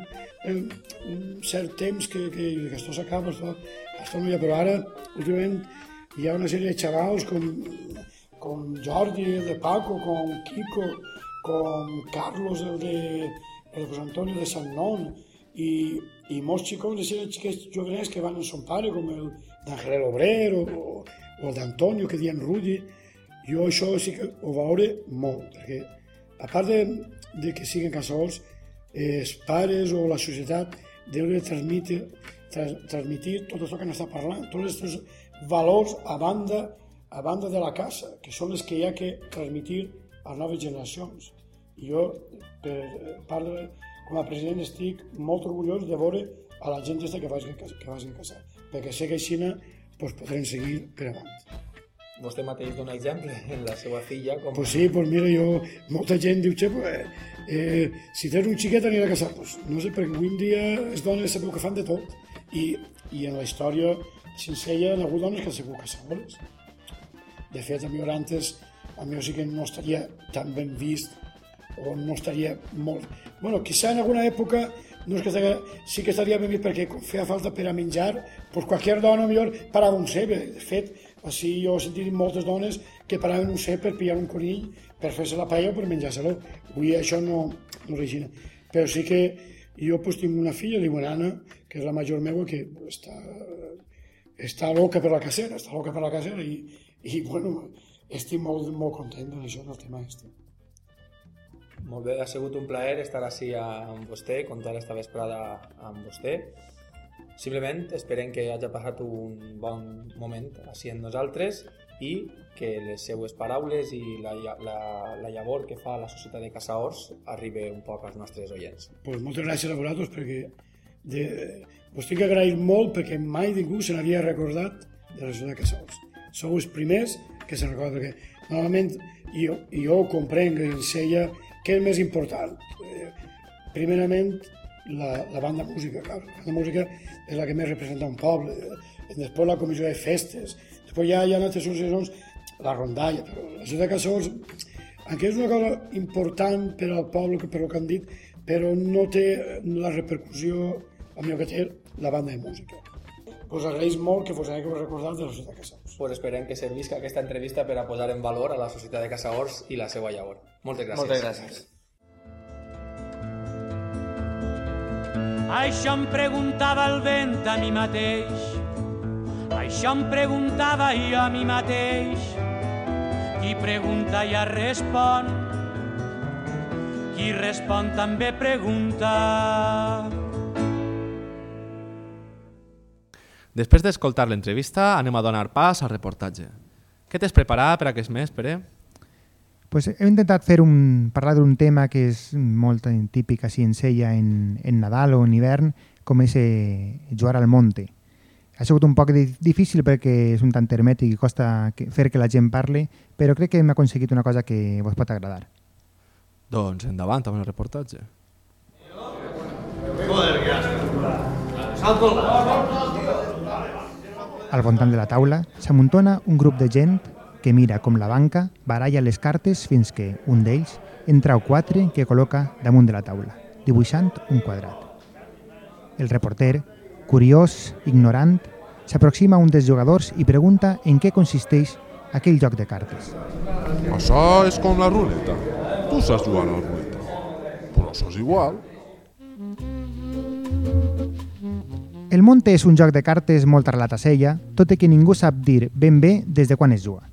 un cert temps que, que, que això s'acaba, això, això no hi ha, però ara, últimament, hi ha una sèrie de xavals com, com Jordi, de Paco, com Kiko, com Carlos, el de, el de José Antonio de Sant Non, i, i molts xicons, de xiquets jovenets que van amb son pare, com el d'Angel Obrero, o, o el d'Antonio, que diuen Rudi, jo això sí que ho veure molt, perquè a part de, de que siguin caçadors, eh, els pares o la societat deuen de transmitir, trans, transmitir tot això que n'està parlant, tots aquests valors a banda a banda de la casa, que són les que hi ha que transmitir a noves generacions. I jo, per part de, com a president, estic molt orgullós de veure a la gent que vagin, que vagin casar, perquè sé que així pues, podrem seguir per avant. Vostè mateix dona exemple en la seva filla. Com... Pues sí, pues mira, jo, molta gent diu, xe, pues, eh, si tens un xiquet anirà a casar. Pues, no sé, perquè avui en dia les dones sabeu que fan de tot. I, i en la història sincera hi ha hagut dones que han sigut caçadores. De fet, a mi antes, a mi sí que no estaria tan ben vist o no estaria molt... bueno, quizá en alguna època no és que estaria, sí que estaria ben vist perquè feia falta per a menjar, pues qualsevol dona millor parava un cebe. De fet, així jo he sentit moltes dones que paraven un cep per pillar un conill per fer-se la paella o per menjar-se-lo. Avui això no, no així. Però sí que jo pues, tinc una filla, l'Imonana, que és la major meva, que està, està loca per la casera, està loca per la casera i, i bueno, estic molt, molt content d'això del tema este. Molt bé, ha sigut un plaer estar així amb vostè, contar esta vesprada amb vostè. Simplement esperem que hagi passat un bon moment així amb nosaltres i que les seues paraules i la, la, la llavor que fa la Societat de Casaors arribi un poc als nostres oients. Pues moltes gràcies a vosaltres perquè de, vos tinc que agrair molt perquè mai ningú se n'havia recordat de la Societat de Casaors sou els primers que se'n recorda que normalment jo, jo comprenc que ensenya què és més important. Eh, primerament, la, la banda música, clar. La banda música és la que més representa un poble. Eh, després la comissió de festes. Després ja hi ha altres associacions, la rondalla, però la ciutat de Cassols, encara és una cosa important per al poble, per el que han dit, però no té la repercussió, a mi que té la banda de música us agraeix molt que vos hagueu recordat de la Societat de Casaors. Pues esperem que servisca aquesta entrevista per a posar en valor a la Societat de Casaors i la seva llavor. Moltes gràcies. Moltes gràcies. Això em preguntava el vent a mi mateix, això em preguntava jo a mi mateix. Qui pregunta ja respon, qui respon també pregunta. Després d'escoltar l'entrevista, anem a donar pas al reportatge. Què t'has preparat per aquest mes, Pere? Pues he intentat fer un, parlar d'un tema que és molt típic així en sella en, en Nadal o en hivern, com és eh, jugar al monte. Ha sigut un poc difícil perquè és un tant hermètic i costa que, fer que la gent parli, però crec que hem aconseguit una cosa que vos pot agradar. Doncs endavant amb el reportatge. Al voltant de la taula s'amuntona un grup de gent que mira com la banca baralla les cartes fins que un d'ells entra quatre que col·loca damunt de la taula, dibuixant un quadrat. El reporter, curiós, ignorant, s'aproxima a un dels jugadors i pregunta en què consisteix aquell joc de cartes. Això és com la ruleta. Tu saps jugar a la ruleta. Però això és igual. El Monte és un joc de cartes molt arrelat a sella, tot i que ningú sap dir ben bé des de quan es juga.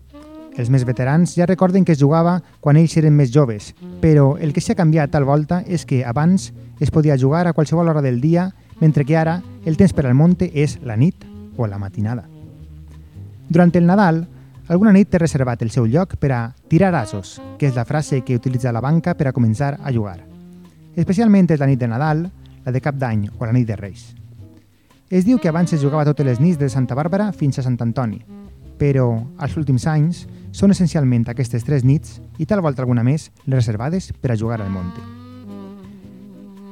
Els més veterans ja recorden que es jugava quan ells eren més joves, però el que s'ha canviat tal volta és que abans es podia jugar a qualsevol hora del dia, mentre que ara el temps per al monte és la nit o la matinada. Durant el Nadal, alguna nit té reservat el seu lloc per a tirar asos, que és la frase que utilitza la banca per a començar a jugar. Especialment és la nit de Nadal, la de Cap d'Any o la nit de Reis. Es diu que abans es jugava totes les nits de Santa Bàrbara fins a Sant Antoni, però als últims anys són essencialment aquestes tres nits i tal volta alguna més les reservades per a jugar al monte.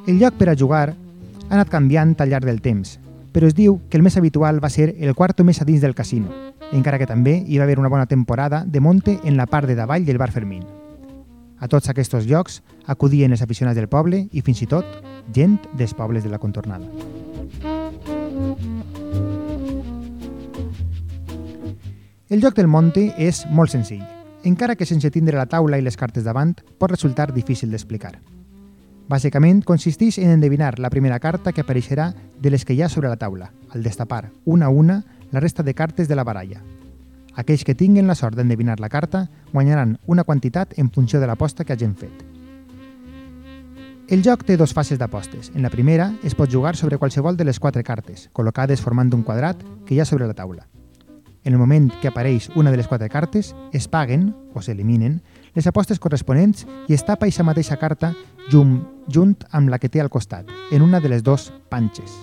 El lloc per a jugar ha anat canviant al llarg del temps, però es diu que el més habitual va ser el quarto més a dins del casino, encara que també hi va haver una bona temporada de monte en la part de davall del bar Fermín. A tots aquests llocs acudien els aficionats del poble i fins i tot gent dels pobles de la contornada. El joc del monte és molt senzill, encara que sense tindre la taula i les cartes davant pot resultar difícil d'explicar. Bàsicament consisteix en endevinar la primera carta que apareixerà de les que hi ha sobre la taula, al destapar una a una la resta de cartes de la baralla. Aquells que tinguin la sort d'endevinar la carta guanyaran una quantitat en funció de l'aposta que hagin fet. El joc té dos fases d'apostes. En la primera es pot jugar sobre qualsevol de les quatre cartes, col·locades formant un quadrat que hi ha sobre la taula. En el moment que apareix una de les quatre cartes, es paguen, o s'eliminen, les apostes corresponents i es tapa aquesta mateixa carta junt, junt amb la que té al costat, en una de les dos panxes.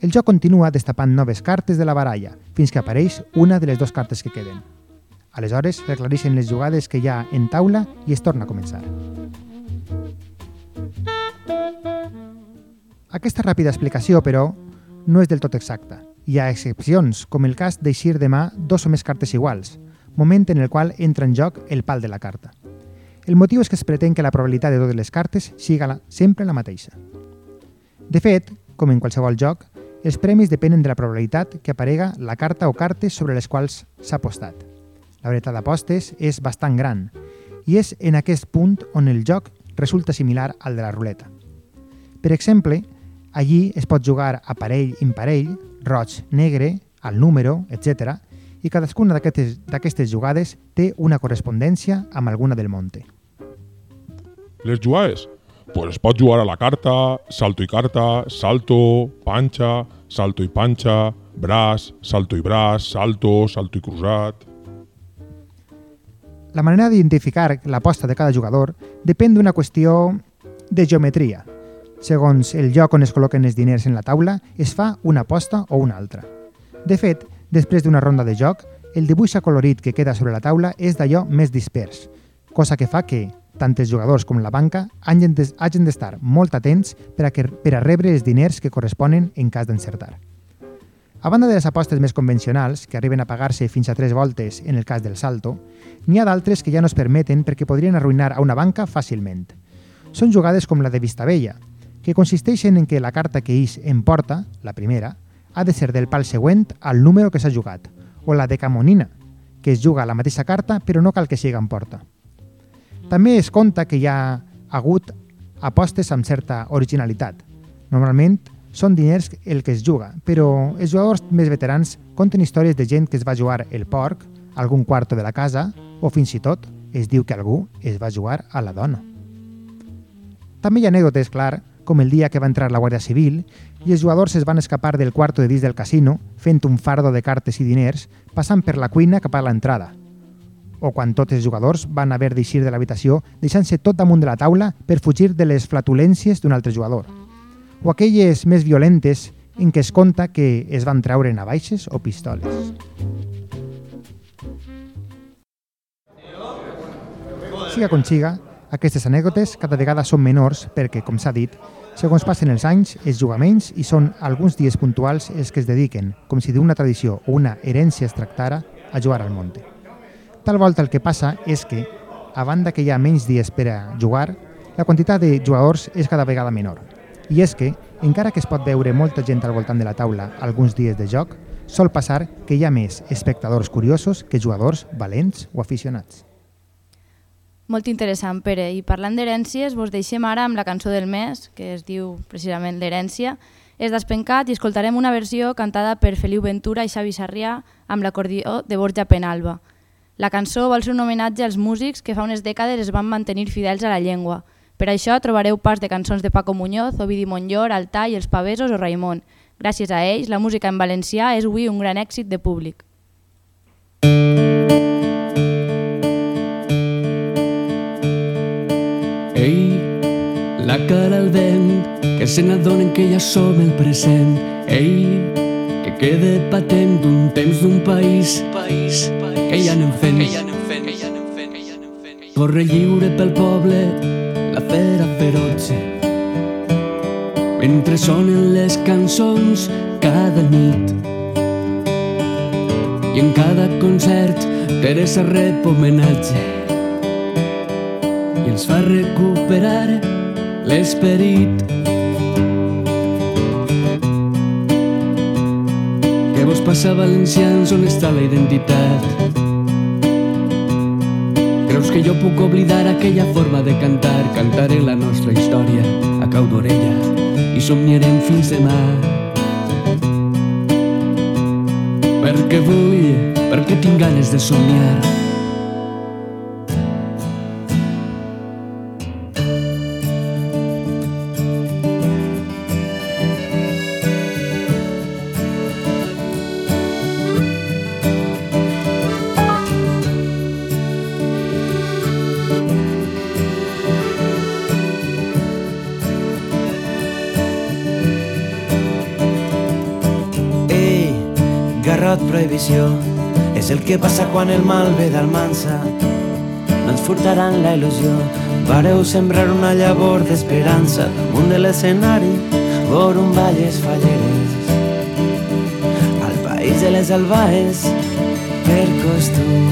El joc continua destapant noves cartes de la baralla, fins que apareix una de les dues cartes que queden. Aleshores, s'aclareixen les jugades que hi ha en taula i es torna a començar. Aquesta ràpida explicació, però, no és del tot exacta. Hi ha excepcions, com el cas d'eixir de mà dos o més cartes iguals, moment en el qual entra en joc el pal de la carta. El motiu és que es pretén que la probabilitat de totes les cartes siga la, sempre la mateixa. De fet, com en qualsevol joc, els premis depenen de la probabilitat que aparega la carta o cartes sobre les quals s'ha apostat. La varietat d'apostes és bastant gran i és en aquest punt on el joc resulta similar al de la ruleta. Per exemple, allí es pot jugar a parell-imparell, roig-negre, al número, etc. i cadascuna d'aquestes jugades té una correspondència amb alguna del monte. Les jugades? Pues es pot jugar a la carta, salto i carta, salto, panxa, salto i panxa, braç, salto i braç, salto, salto i cruzat... La manera d'identificar l'aposta de cada jugador depèn d'una qüestió de geometria. Segons el lloc on es col·loquen els diners en la taula, es fa una aposta o una altra. De fet, després d'una ronda de joc, el dibuix acolorit que queda sobre la taula és d'allò més dispers, cosa que fa que, tant els jugadors com la banca hagin d'estar molt atents per a, que, per a rebre els diners que corresponen en cas d'encertar. A banda de les apostes més convencionals, que arriben a pagar-se fins a tres voltes en el cas del salto, n'hi ha d'altres que ja no es permeten perquè podrien arruïnar a una banca fàcilment. Són jugades com la de Vistabella, que consisteixen en que la carta que ix en porta, la primera, ha de ser del pal següent al número que s'ha jugat, o la de Camonina, que es juga la mateixa carta però no cal que siga en porta. També es compta que hi ha hagut apostes amb certa originalitat. Normalment són diners el que es juga, però els jugadors més veterans conten històries de gent que es va jugar el porc, algun quarto de la casa, o fins i tot es diu que algú es va jugar a la dona. També hi ha anècdotes, clar, com el dia que va entrar la Guàrdia Civil i els jugadors es van escapar del quarto de dins del casino fent un fardo de cartes i diners passant per la cuina cap a l'entrada. O quan tots els jugadors van haver d'eixir de l'habitació deixant-se tot damunt de la taula per fugir de les flatulències d'un altre jugador. O aquelles més violentes en què es conta que es van treure navaixes o pistoles. Siga com siga, aquestes anècdotes cada vegada són menors perquè, com s'ha dit, segons passen els anys, es juga menys i són alguns dies puntuals els que es dediquen, com si d'una tradició o una herència es tractara, a jugar al monte. Tal volta el que passa és que, a banda que hi ha menys dies per a jugar, la quantitat de jugadors és cada vegada menor. I és que, encara que es pot veure molta gent al voltant de la taula alguns dies de joc, sol passar que hi ha més espectadors curiosos que jugadors valents o aficionats. Molt interessant, Pere. I parlant d'herències, vos deixem ara amb la cançó del mes, que es diu precisament l'herència. És d'Espencat i escoltarem una versió cantada per Feliu Ventura i Xavi Sarrià amb l'acordió de Borja Penalba. La cançó vol ser un homenatge als músics que fa unes dècades es van mantenir fidels a la llengua. Per això trobareu pas de cançons de Paco Muñoz, Ovidi Montllor, Altà i Els Pavesos o Raimon. Gràcies a ells, la música en valencià és avui un gran èxit de públic. Ei, que se n'adonen que ja som el present. Ei, que quede patent d'un temps d'un país, país, país que ja anem fent. Que ja que ja. Corre lliure pel poble, la fera ferotge. Mentre sonen les cançons cada nit. I en cada concert Teresa rep homenatge i ens fa recuperar l'esperit. Vos passa, valencians, on està la identitat? Creus que jo puc oblidar aquella forma de cantar? Cantaré la nostra història a cau d'orella i somniarem fins demà. Perquè vull, perquè tinc ganes de somniar. Prohibició. És el que passa quan el mal ve d'Almansa. No ens furtaran la il·lusió. Vareu sembrar una llavor d'esperança damunt de l'escenari, vor un valles falleres. Al país de les albaes, per costum.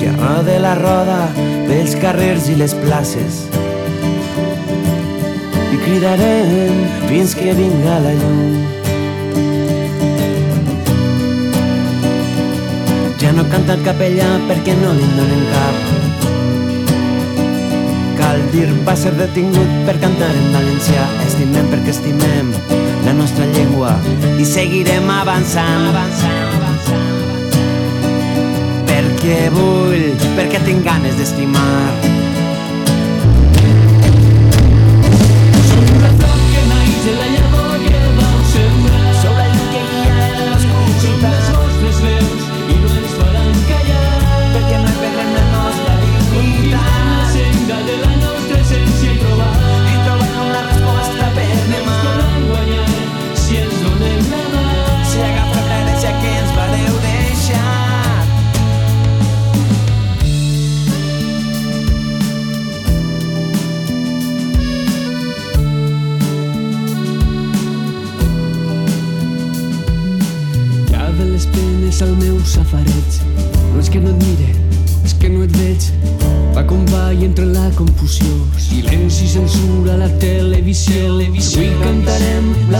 Que rode la roda dels carrers i les places. I cridarem fins que vinga la llum. No canta el capellà perquè no li donen cap. Cal dir va ser detingut per cantar en valencià. Estimem perquè estimem la nostra llengua i seguirem avançant. avançant. Perquè vull, perquè tinc ganes d'estimar.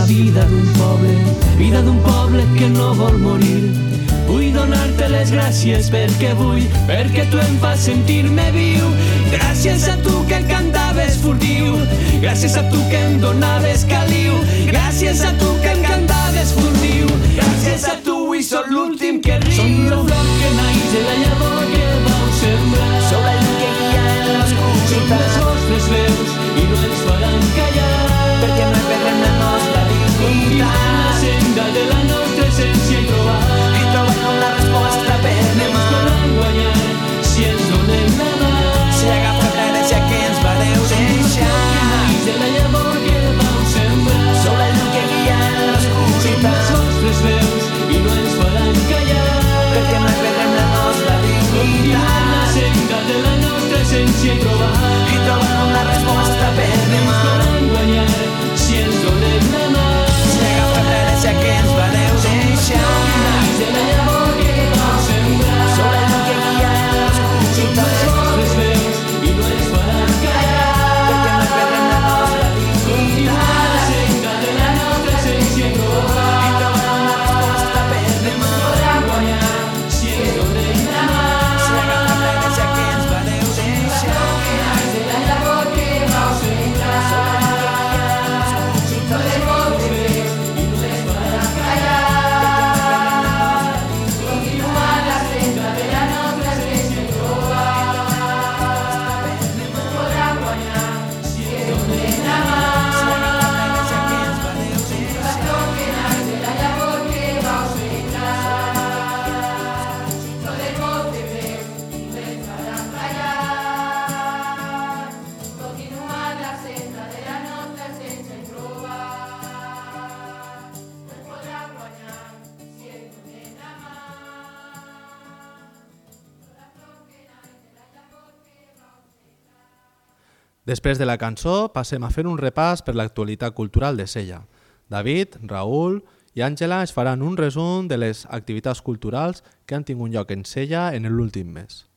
Vida d'un poble, vida d'un poble que no vol morir. Vull donar-te les gràcies perquè vull, perquè tu em fas sentir-me viu. Gràcies a tu que cantaves furtiu, gràcies a tu que em donaves caliu, gràcies a tu que em cantaves furtiu, gràcies a tu i sóc l'últim que riu. Som la flor que naix de la llavor que vau sembrar. Som la llum que guia en Som les vostres veus i no ens faran callar. Perquè no nostra essència Després de la cançó, passem a fer un repàs per l'actualitat cultural de Sella. David, Raül i Àngela es faran un resum de les activitats culturals que han tingut lloc en Sella en l'últim mes.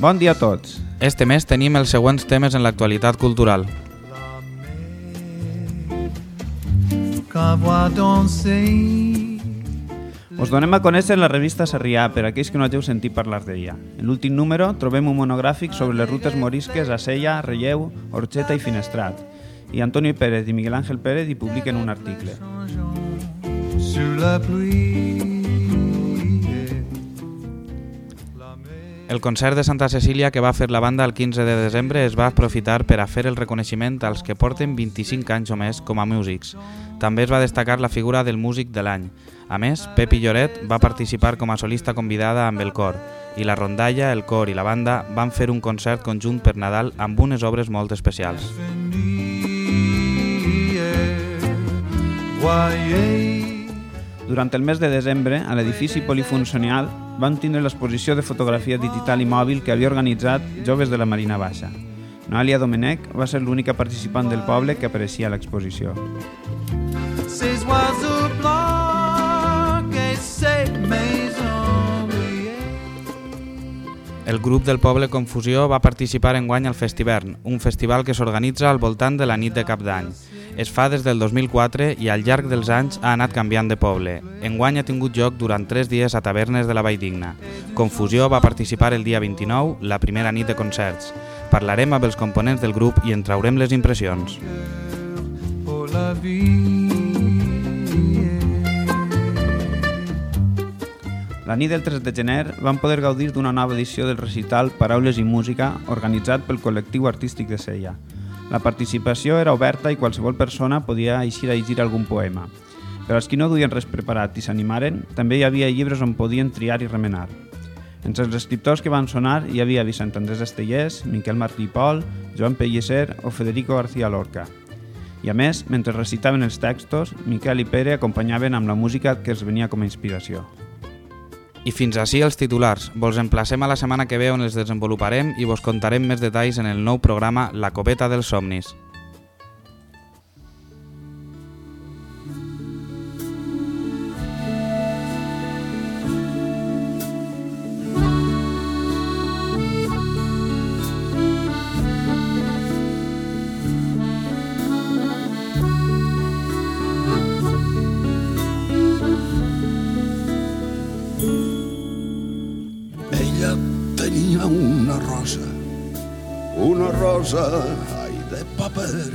Bon dia a tots. Este mes tenim els següents temes en l'actualitat cultural. Us donem a conèixer la revista Sarrià per aquells que no hàgiu sentit parlar d'ella. En l'últim número trobem un monogràfic sobre les rutes morisques a Sella, Relleu, Orxeta i Finestrat. I Antonio Pérez i Miguel Ángel Pérez hi publiquen un article. Sous la pluie, El concert de Santa Cecília que va fer la banda el 15 de desembre es va aprofitar per a fer el reconeixement als que porten 25 anys o més com a músics. També es va destacar la figura del músic de l'any. A més, Pepi Lloret va participar com a solista convidada amb el cor i la rondalla, el cor i la banda van fer un concert conjunt per Nadal amb unes obres molt especials. Durant el mes de desembre, a l'edifici polifuncional van tindre l'exposició de fotografia digital i mòbil que havia organitzat Joves de la Marina Baixa. Noelia Domenech va ser l'única participant del poble que apareixia a l'exposició. El grup del poble Confusió va participar en guany al Festivern, un festival que s'organitza al voltant de la nit de cap d'any. Es fa des del 2004 i al llarg dels anys ha anat canviant de poble. Enguany ha tingut lloc durant tres dies a tavernes de la Valldigna. Confusió va participar el dia 29, la primera nit de concerts. Parlarem amb els components del grup i en traurem les impressions. pour la vie. La nit del 3 de gener van poder gaudir d'una nova edició del recital Paraules i Música organitzat pel col·lectiu artístic de Sella. La participació era oberta i qualsevol persona podia eixir a llegir algun poema. Per als qui no duien res preparat i s'animaren, també hi havia llibres on podien triar i remenar. Entre els escriptors que van sonar hi havia Vicent Andrés Estellers, Miquel Martí i Pol, Joan Pellicer o Federico García Lorca. I a més, mentre recitaven els textos, Miquel i Pere acompanyaven amb la música que els venia com a inspiració. I fins així els titulars. Vos emplacem a la setmana que ve on els desenvoluparem i vos contarem més detalls en el nou programa La Coveta dels Somnis. Rosa, ai, de paper,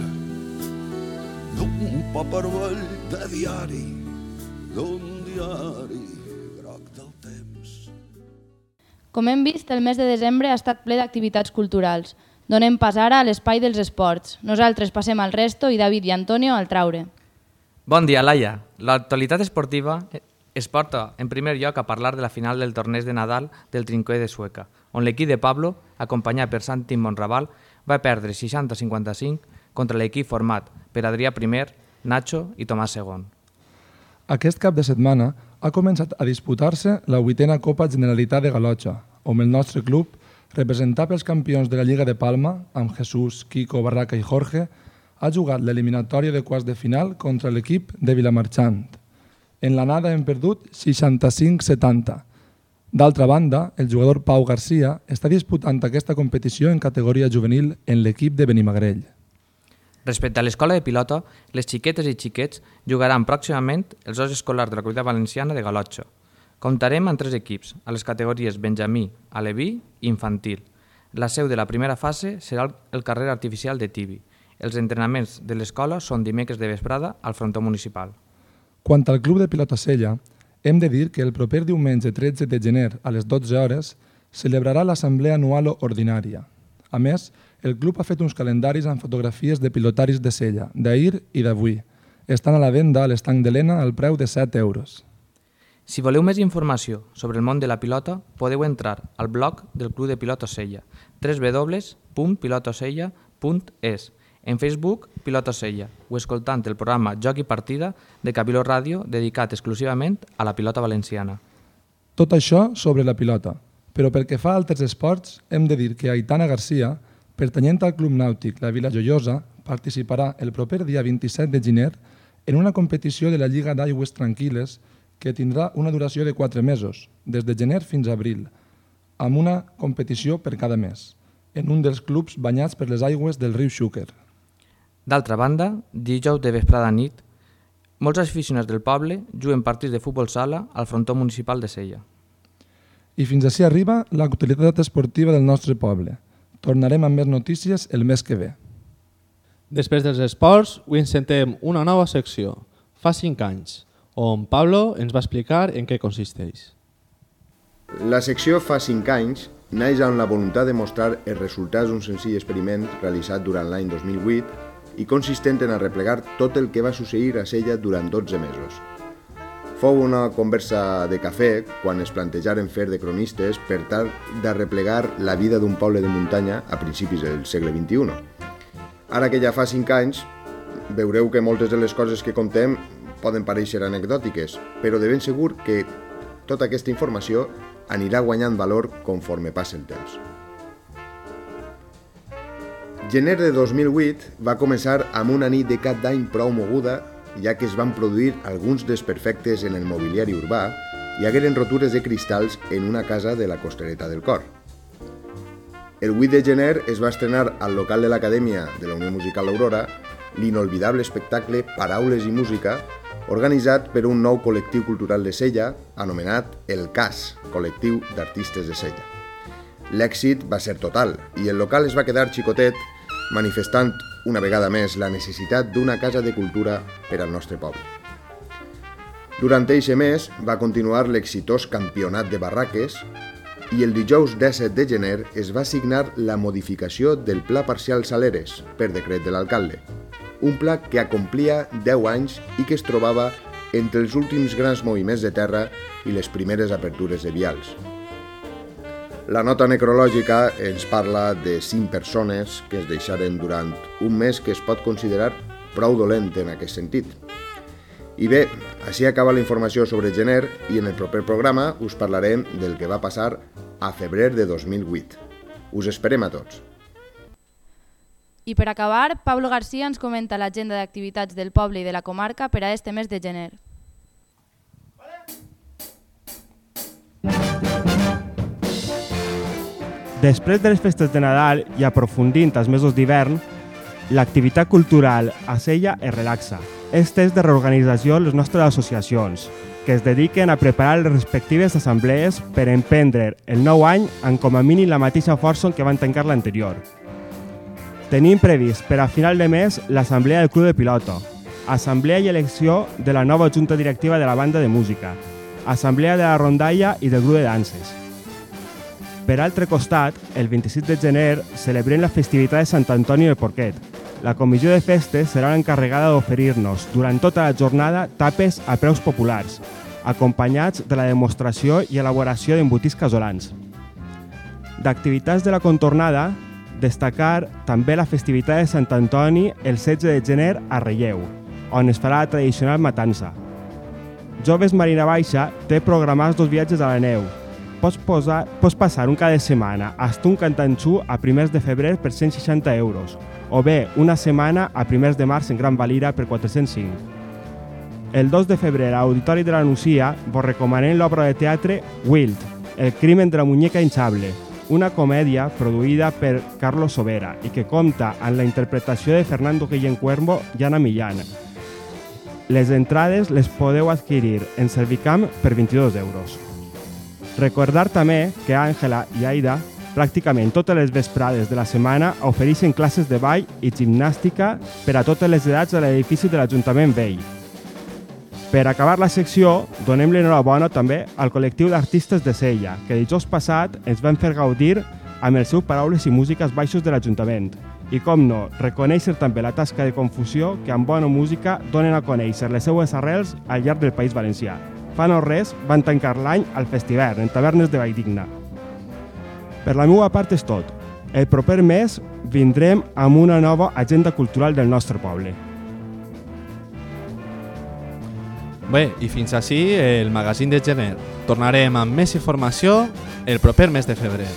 d'un paper vell de diari, d'un diari groc del temps. Com hem vist, el mes de desembre ha estat ple d'activitats culturals. Donem pas ara a l'espai dels esports. Nosaltres passem al resto i David i Antonio al traure. Bon dia, Laia. L'actualitat esportiva es porta en primer lloc a parlar de la final del torneig de Nadal del Trinquer de Sueca, on l'equip de Pablo, acompanyat per Santi Monraval, va perdre 60-55 contra l'equip format per Adrià I, Nacho i Tomàs II. Aquest cap de setmana ha començat a disputar-se la vuitena Copa Generalitat de Galotxa, on el nostre club, representat pels campions de la Lliga de Palma, amb Jesús, Kiko, Barraca i Jorge, ha jugat l'eliminatòria de quarts de final contra l'equip de Vilamarxant. En l'anada hem perdut 65-70. D'altra banda, el jugador Pau Garcia està disputant aquesta competició en categoria juvenil en l'equip de Benimagrell. Respecte a l'escola de pilota, les xiquetes i xiquets jugaran pròximament els dos escolars de la comunitat valenciana de Galotxo. Comptarem amb tres equips, a les categories Benjamí, Aleví i Infantil. La seu de la primera fase serà el- el carrer artificial de Tibi. Els entrenaments de l'escola són dimecres de vesprada al frontó municipal. Quant al Club de Pilota Sella, hem de dir que el proper diumenge 13 de gener a les 12 hores celebrarà l'assemblea anual ordinària. A més, el club ha fet uns calendaris amb fotografies de pilotaris de Sella, d'ahir i d'avui. Estan a la venda a l'estanc d'Helena al preu de 7 euros. Si voleu més informació sobre el món de la pilota, podeu entrar al blog del Club de Pilota Sella, www.pilotosella.es, en Facebook Pilota Sella, o escoltant el programa Joc i Partida de Cabilo Ràdio dedicat exclusivament a la pilota valenciana. Tot això sobre la pilota. Però pel que fa a altres esports, hem de dir que Aitana Garcia, pertanyent al Club Nàutic La Vila Joiosa, participarà el proper dia 27 de gener en una competició de la Lliga d'Aigües Tranquil·les que tindrà una duració de 4 mesos, des de gener fins a abril, amb una competició per cada mes, en un dels clubs banyats per les aigües del riu Xúquer. D'altra banda, dijous de vesprada a nit, molts aficionats del poble juguen partits de futbol sala al frontó municipal de Sella. I fins així arriba l'actualitat esportiva del nostre poble. Tornarem amb més notícies el mes que ve. Després dels esports, avui ens sentem una nova secció, fa 5 anys, on Pablo ens va explicar en què consisteix. La secció fa 5 anys naix amb la voluntat de mostrar els resultats d'un senzill experiment realitzat durant l'any 2008 i consistent en arreplegar tot el que va succeir a Sella durant 12 mesos. Fou una conversa de cafè quan es plantejaren fer de cronistes per tal d'arreplegar la vida d'un poble de muntanya a principis del segle XXI. Ara que ja fa 5 anys, veureu que moltes de les coses que contem poden pareixer anecdòtiques, però de ben segur que tota aquesta informació anirà guanyant valor conforme passi el temps. Gener de 2008 va començar amb una nit de cap d'any prou moguda, ja que es van produir alguns desperfectes en el mobiliari urbà i hagueren rotures de cristalls en una casa de la costereta del Cor. El 8 de gener es va estrenar al local de l'Acadèmia de la Unió Musical Aurora l'inolvidable espectacle Paraules i Música, organitzat per un nou col·lectiu cultural de Sella, anomenat El CAS, Col·lectiu d'Artistes de Sella. L'èxit va ser total i el local es va quedar xicotet, manifestant una vegada més la necessitat d'una casa de cultura per al nostre poble. Durant eixe mes va continuar l'exitós campionat de barraques i el dijous 17 de gener es va signar la modificació del Pla Parcial Saleres per decret de l'alcalde, un pla que acomplia 10 anys i que es trobava entre els últims grans moviments de terra i les primeres apertures de vials. La nota necrològica ens parla de 5 persones que es deixaren durant un mes que es pot considerar prou dolent en aquest sentit. I bé, així acaba la informació sobre gener i en el proper programa us parlarem del que va passar a febrer de 2008. Us esperem a tots. I per acabar, Pablo García ens comenta l'agenda d'activitats del poble i de la comarca per a este mes de gener. Després de les festes de Nadal i aprofundint els mesos d'hivern, l'activitat cultural a Sella es relaxa. És temps de reorganització les nostres associacions, que es dediquen a preparar les respectives assemblees per emprendre el nou any amb com a mínim la mateixa força què van tancar l'anterior. Tenim previst per a final de mes l'assemblea del Club de Piloto, assemblea i elecció de la nova junta directiva de la banda de música, assemblea de la rondalla i del grup de danses. Per altre costat, el 26 de gener celebrem la festivitat de Sant Antoni de Porquet. La comissió de festes serà l'encarregada d'oferir-nos durant tota la jornada tapes a preus populars, acompanyats de la demostració i elaboració d'embotits casolans. D'activitats de la contornada, destacar també la festivitat de Sant Antoni el 16 de gener a Relleu, on es farà la tradicional matança. Joves Marina Baixa té programats dos viatges a la neu. Pots, posar, pots passar un cada setmana hasta un cantanxú a primers de febrer per 160 euros, o bé una setmana a primers de març en Gran Valira per 405. El 2 de febrer a l'Auditori de la Nucia vos recomanem l'obra de teatre Wild, el crimen de la muñeca hinchable, una comèdia produïda per Carlos Sobera i que compta amb la interpretació de Fernando Guillén Cuervo i Ana Millán. Les entrades les podeu adquirir en Servicam per 22 euros. Recordar també que Àngela i Aida pràcticament totes les vesprades de la setmana ofereixen classes de ball i gimnàstica per a totes les edats a l'edifici de l'Ajuntament Vell. Per acabar la secció, donem l'enhorabona també al col·lectiu d'artistes de Sella, que dijous passat ens van fer gaudir amb els seus paraules i músiques baixos de l'Ajuntament. I com no, reconèixer també la tasca de confusió que amb bona música donen a conèixer les seues arrels al llarg del País Valencià. Fa no res, van tancar l'any al Festival, en tavernes de Valldigna. Per la meva part és tot. El proper mes vindrem amb una nova agenda cultural del nostre poble. Bé, i fins així el magazín de gener. Tornarem amb més informació el proper mes de febrer.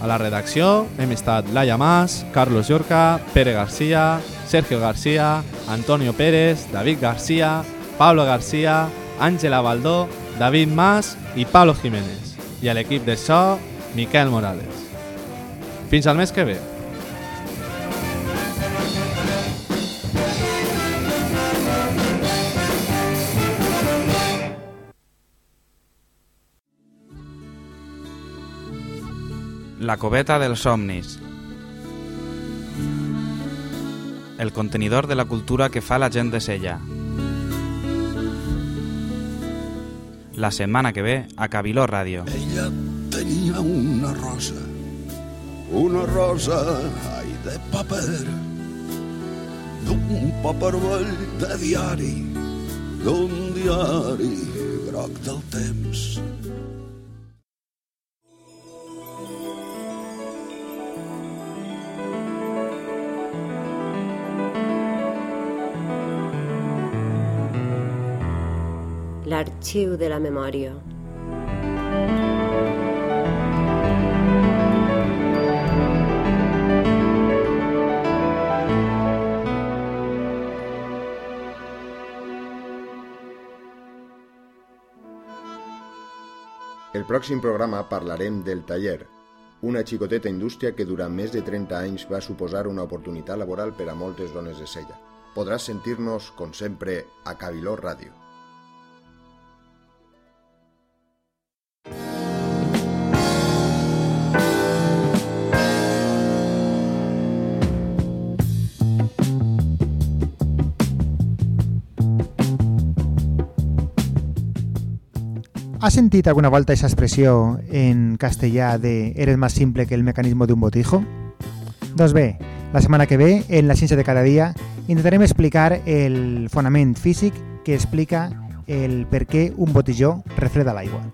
A la redacció hem estat Laia Mas, Carlos Llorca, Pere Garcia, Sergio Garcia, Antonio Pérez, David Garcia, Pablo Garcia, Àngela Baldó, David Mas i Pablo Jiménez. I a l'equip de so, Miquel Morales. Fins al mes que ve. La coveta dels somnis. El contenidor de la cultura que fa la gent de Sella. La setmana que ve a Cabiló Ràdio. Ella tenia una rosa, una rosa, ai, de paper, d'un paper vell de diari, d'un diari groc del temps. L'arxiu de la memòria. El pròxim programa parlarem del taller, una xicoteta indústria que durant més de 30 anys va suposar una oportunitat laboral per a moltes dones de Sella. Podràs sentir-nos, com sempre, a Cabiló Ràdio. ¿Has sentit alguna volta esa expressió en castellà de eres más simple que el mecanismo de un botijo? Doncs bé, la setmana que ve, en la ciència de cada dia, intentarem explicar el fonament físic que explica el per què un botijó refreda l'aigua.